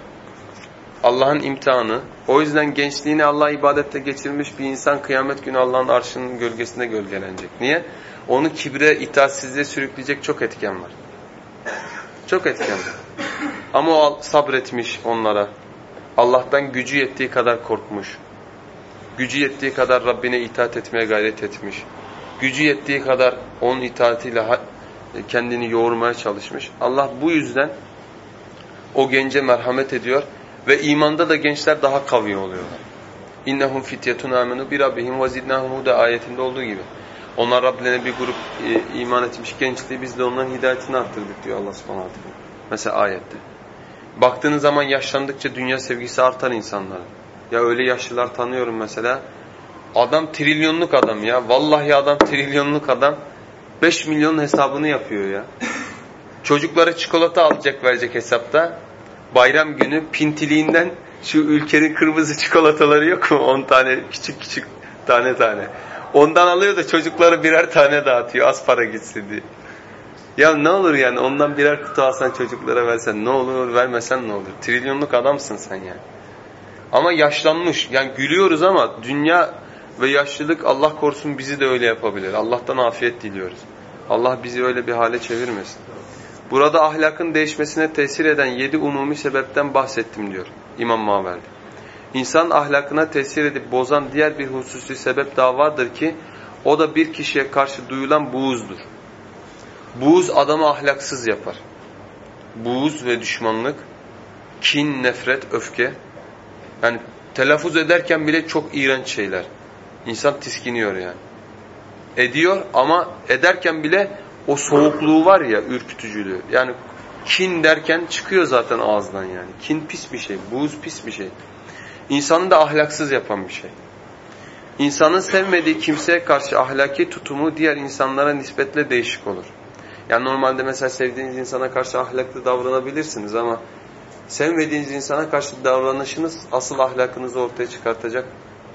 Allah'ın imtihanı. O yüzden gençliğini Allah ibadette geçirmiş bir insan kıyamet günü Allah'ın arşının gölgesinde gölgelenecek. Niye? Onu kibre, itaatsizliğe sürükleyecek çok etken var. Çok etken var. Ama o sabretmiş onlara. Allah'tan gücü yettiği kadar korkmuş. Gücü yettiği kadar Rabbine itaat etmeye gayret etmiş. Gücü yettiği kadar onun itaatiyle kendini yoğurmaya çalışmış. Allah bu yüzden o gence merhamet ediyor ve imanda da gençler daha kavi oluyorlar. İnnehum fityetun amenu bi rabbihim ve zidnahum huda ayetinde olduğu gibi. Onlar Rablerine bir grup e, iman etmiş gençliği biz de onların hidayetini arttırdık diyor Allah subhanahu teala. Mesela ayette. Baktığınız zaman yaşlandıkça dünya sevgisi artar insanların. Ya öyle yaşlılar tanıyorum mesela. Adam trilyonluk adam ya. Vallahi adam trilyonluk adam. 5 milyon hesabını yapıyor ya. Çocuklara çikolata alacak verecek hesapta. Bayram günü pintiliğinden şu ülkenin kırmızı çikolataları yok mu? 10 tane küçük küçük tane tane. Ondan alıyor da çocuklara birer tane dağıtıyor az para gitsin diye. Ya ne olur yani ondan birer kutu alsan çocuklara versen ne olur vermesen ne olur. Trilyonluk adamsın sen yani. Ama yaşlanmış yani gülüyoruz ama dünya ve yaşlılık Allah korusun bizi de öyle yapabilir. Allah'tan afiyet diliyoruz. Allah bizi öyle bir hale çevirmesin. Burada ahlakın değişmesine tesir eden yedi umumi sebepten bahsettim diyor İmam Maverdi. İnsan ahlakına tesir edip bozan diğer bir hususi sebep daha vardır ki o da bir kişiye karşı duyulan buğuzdur. Buğuz adamı ahlaksız yapar. Buğuz ve düşmanlık, kin, nefret, öfke. Yani telaffuz ederken bile çok iğrenç şeyler. İnsan tiskiniyor yani. Ediyor ama ederken bile o soğukluğu var ya ürkütücülüğü. Yani kin derken çıkıyor zaten ağızdan yani. Kin pis bir şey, buğuz pis bir şey. İnsanı da ahlaksız yapan bir şey. İnsanın sevmediği kimseye karşı ahlaki tutumu diğer insanlara nispetle değişik olur. Yani normalde mesela sevdiğiniz insana karşı ahlaklı davranabilirsiniz ama sevmediğiniz insana karşı davranışınız asıl ahlakınızı ortaya çıkartacak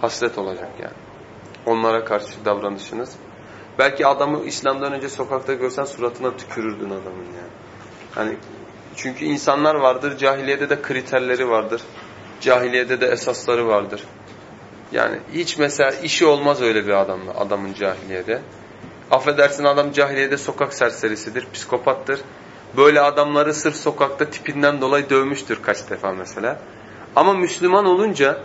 hasret olacak yani. Onlara karşı davranışınız. Belki adamı İslam'dan önce sokakta görsen suratına tükürürdün adamın yani. Hani çünkü insanlar vardır, cahiliyede de kriterleri vardır. Cahiliyede de esasları vardır. Yani hiç mesela işi olmaz öyle bir adamla, adamın cahiliyede. Affedersin adam cahiliyede sokak serserisidir, psikopattır. Böyle adamları sırf sokakta tipinden dolayı dövmüştür kaç defa mesela. Ama Müslüman olunca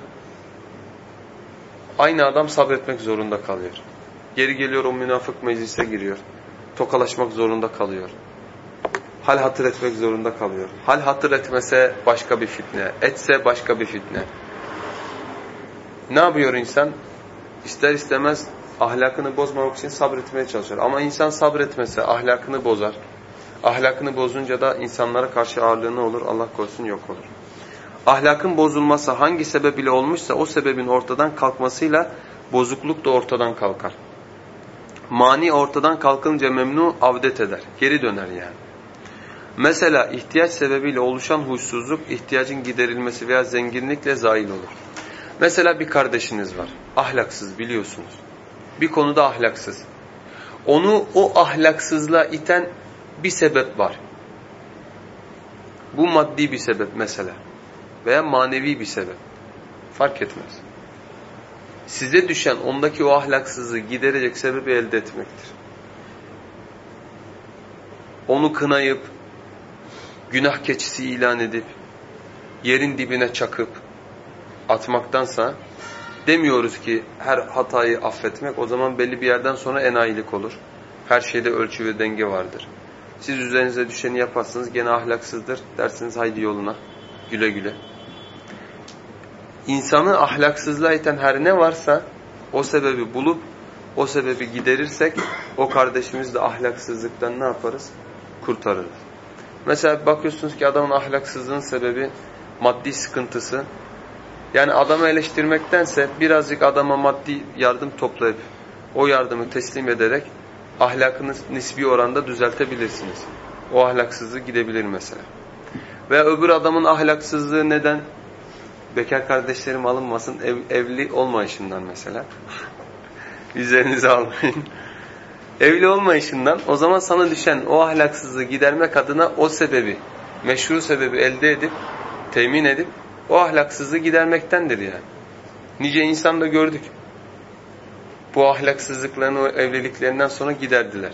aynı adam sabretmek zorunda kalıyor. Geri geliyor o münafık meclise giriyor. Tokalaşmak zorunda kalıyor. Hal hatır etmek zorunda kalıyor. Hal hatır etmese başka bir fitne, etse başka bir fitne. Ne yapıyor insan? İster istemez ahlakını bozmamak için sabretmeye çalışıyor. Ama insan sabretmese ahlakını bozar. Ahlakını bozunca da insanlara karşı ağırlığı ne olur? Allah korusun yok olur. Ahlakın bozulması hangi sebep ile olmuşsa o sebebin ortadan kalkmasıyla bozukluk da ortadan kalkar. Mani ortadan kalkınca memnu avdet eder. Geri döner yani. Mesela ihtiyaç sebebiyle oluşan huysuzluk ihtiyacın giderilmesi veya zenginlikle zail olur. Mesela bir kardeşiniz var. Ahlaksız biliyorsunuz bir konuda ahlaksız. Onu o ahlaksızlığa iten bir sebep var. Bu maddi bir sebep mesela veya manevi bir sebep. Fark etmez. Size düşen ondaki o ahlaksızlığı giderecek sebebi elde etmektir. Onu kınayıp, günah keçisi ilan edip, yerin dibine çakıp atmaktansa Demiyoruz ki her hatayı affetmek o zaman belli bir yerden sonra enayilik olur. Her şeyde ölçü ve denge vardır. Siz üzerinize düşeni yaparsınız gene ahlaksızdır dersiniz haydi yoluna güle güle. İnsanı ahlaksızlığa iten her ne varsa o sebebi bulup o sebebi giderirsek o kardeşimiz de ahlaksızlıktan ne yaparız? Kurtarırız. Mesela bakıyorsunuz ki adamın ahlaksızlığın sebebi maddi sıkıntısı. Yani adamı eleştirmektense birazcık adama maddi yardım toplayıp o yardımı teslim ederek ahlakını nisbi oranda düzeltebilirsiniz. O ahlaksızlığı gidebilir mesela. Ve öbür adamın ahlaksızlığı neden? Bekar kardeşlerim alınmasın, ev, evli olmayışından mesela. Üzerinize almayın. evli olmayışından o zaman sana düşen o ahlaksızlığı gidermek adına o sebebi, meşru sebebi elde edip, temin edip o ahlaksızlığı gidermektendir yani. Nice insan da gördük. Bu ahlaksızlıklarını o evliliklerinden sonra giderdiler.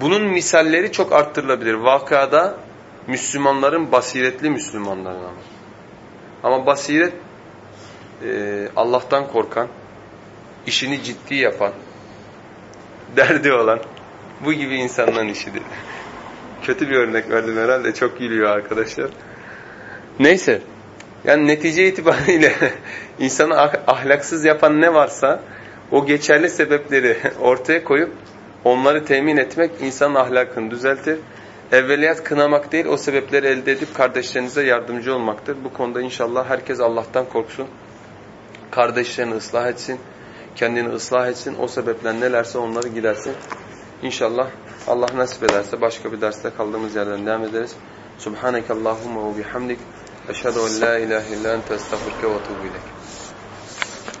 Bunun misalleri çok arttırılabilir. Vakada Müslümanların basiretli Müslümanların ama. Ama basiret e, Allah'tan korkan, işini ciddi yapan, derdi olan bu gibi insanların işidir. Kötü bir örnek verdim herhalde. Çok gülüyor arkadaşlar. Neyse. Yani netice itibariyle insanı ah, ahlaksız yapan ne varsa o geçerli sebepleri ortaya koyup onları temin etmek insanın ahlakını düzeltir. Evveliyat kınamak değil o sebepleri elde edip kardeşlerinize yardımcı olmaktır. Bu konuda inşallah herkes Allah'tan korksun. Kardeşlerini ıslah etsin. Kendini ıslah etsin. O sebepler nelerse onları gidersin. İnşallah Allah nasip ederse başka bir derste kaldığımız yerden devam ederiz. Subhaneke Allahumma ve bihamdik. Eşhedü en la ilahe illa ente estağfurke ve etûbü.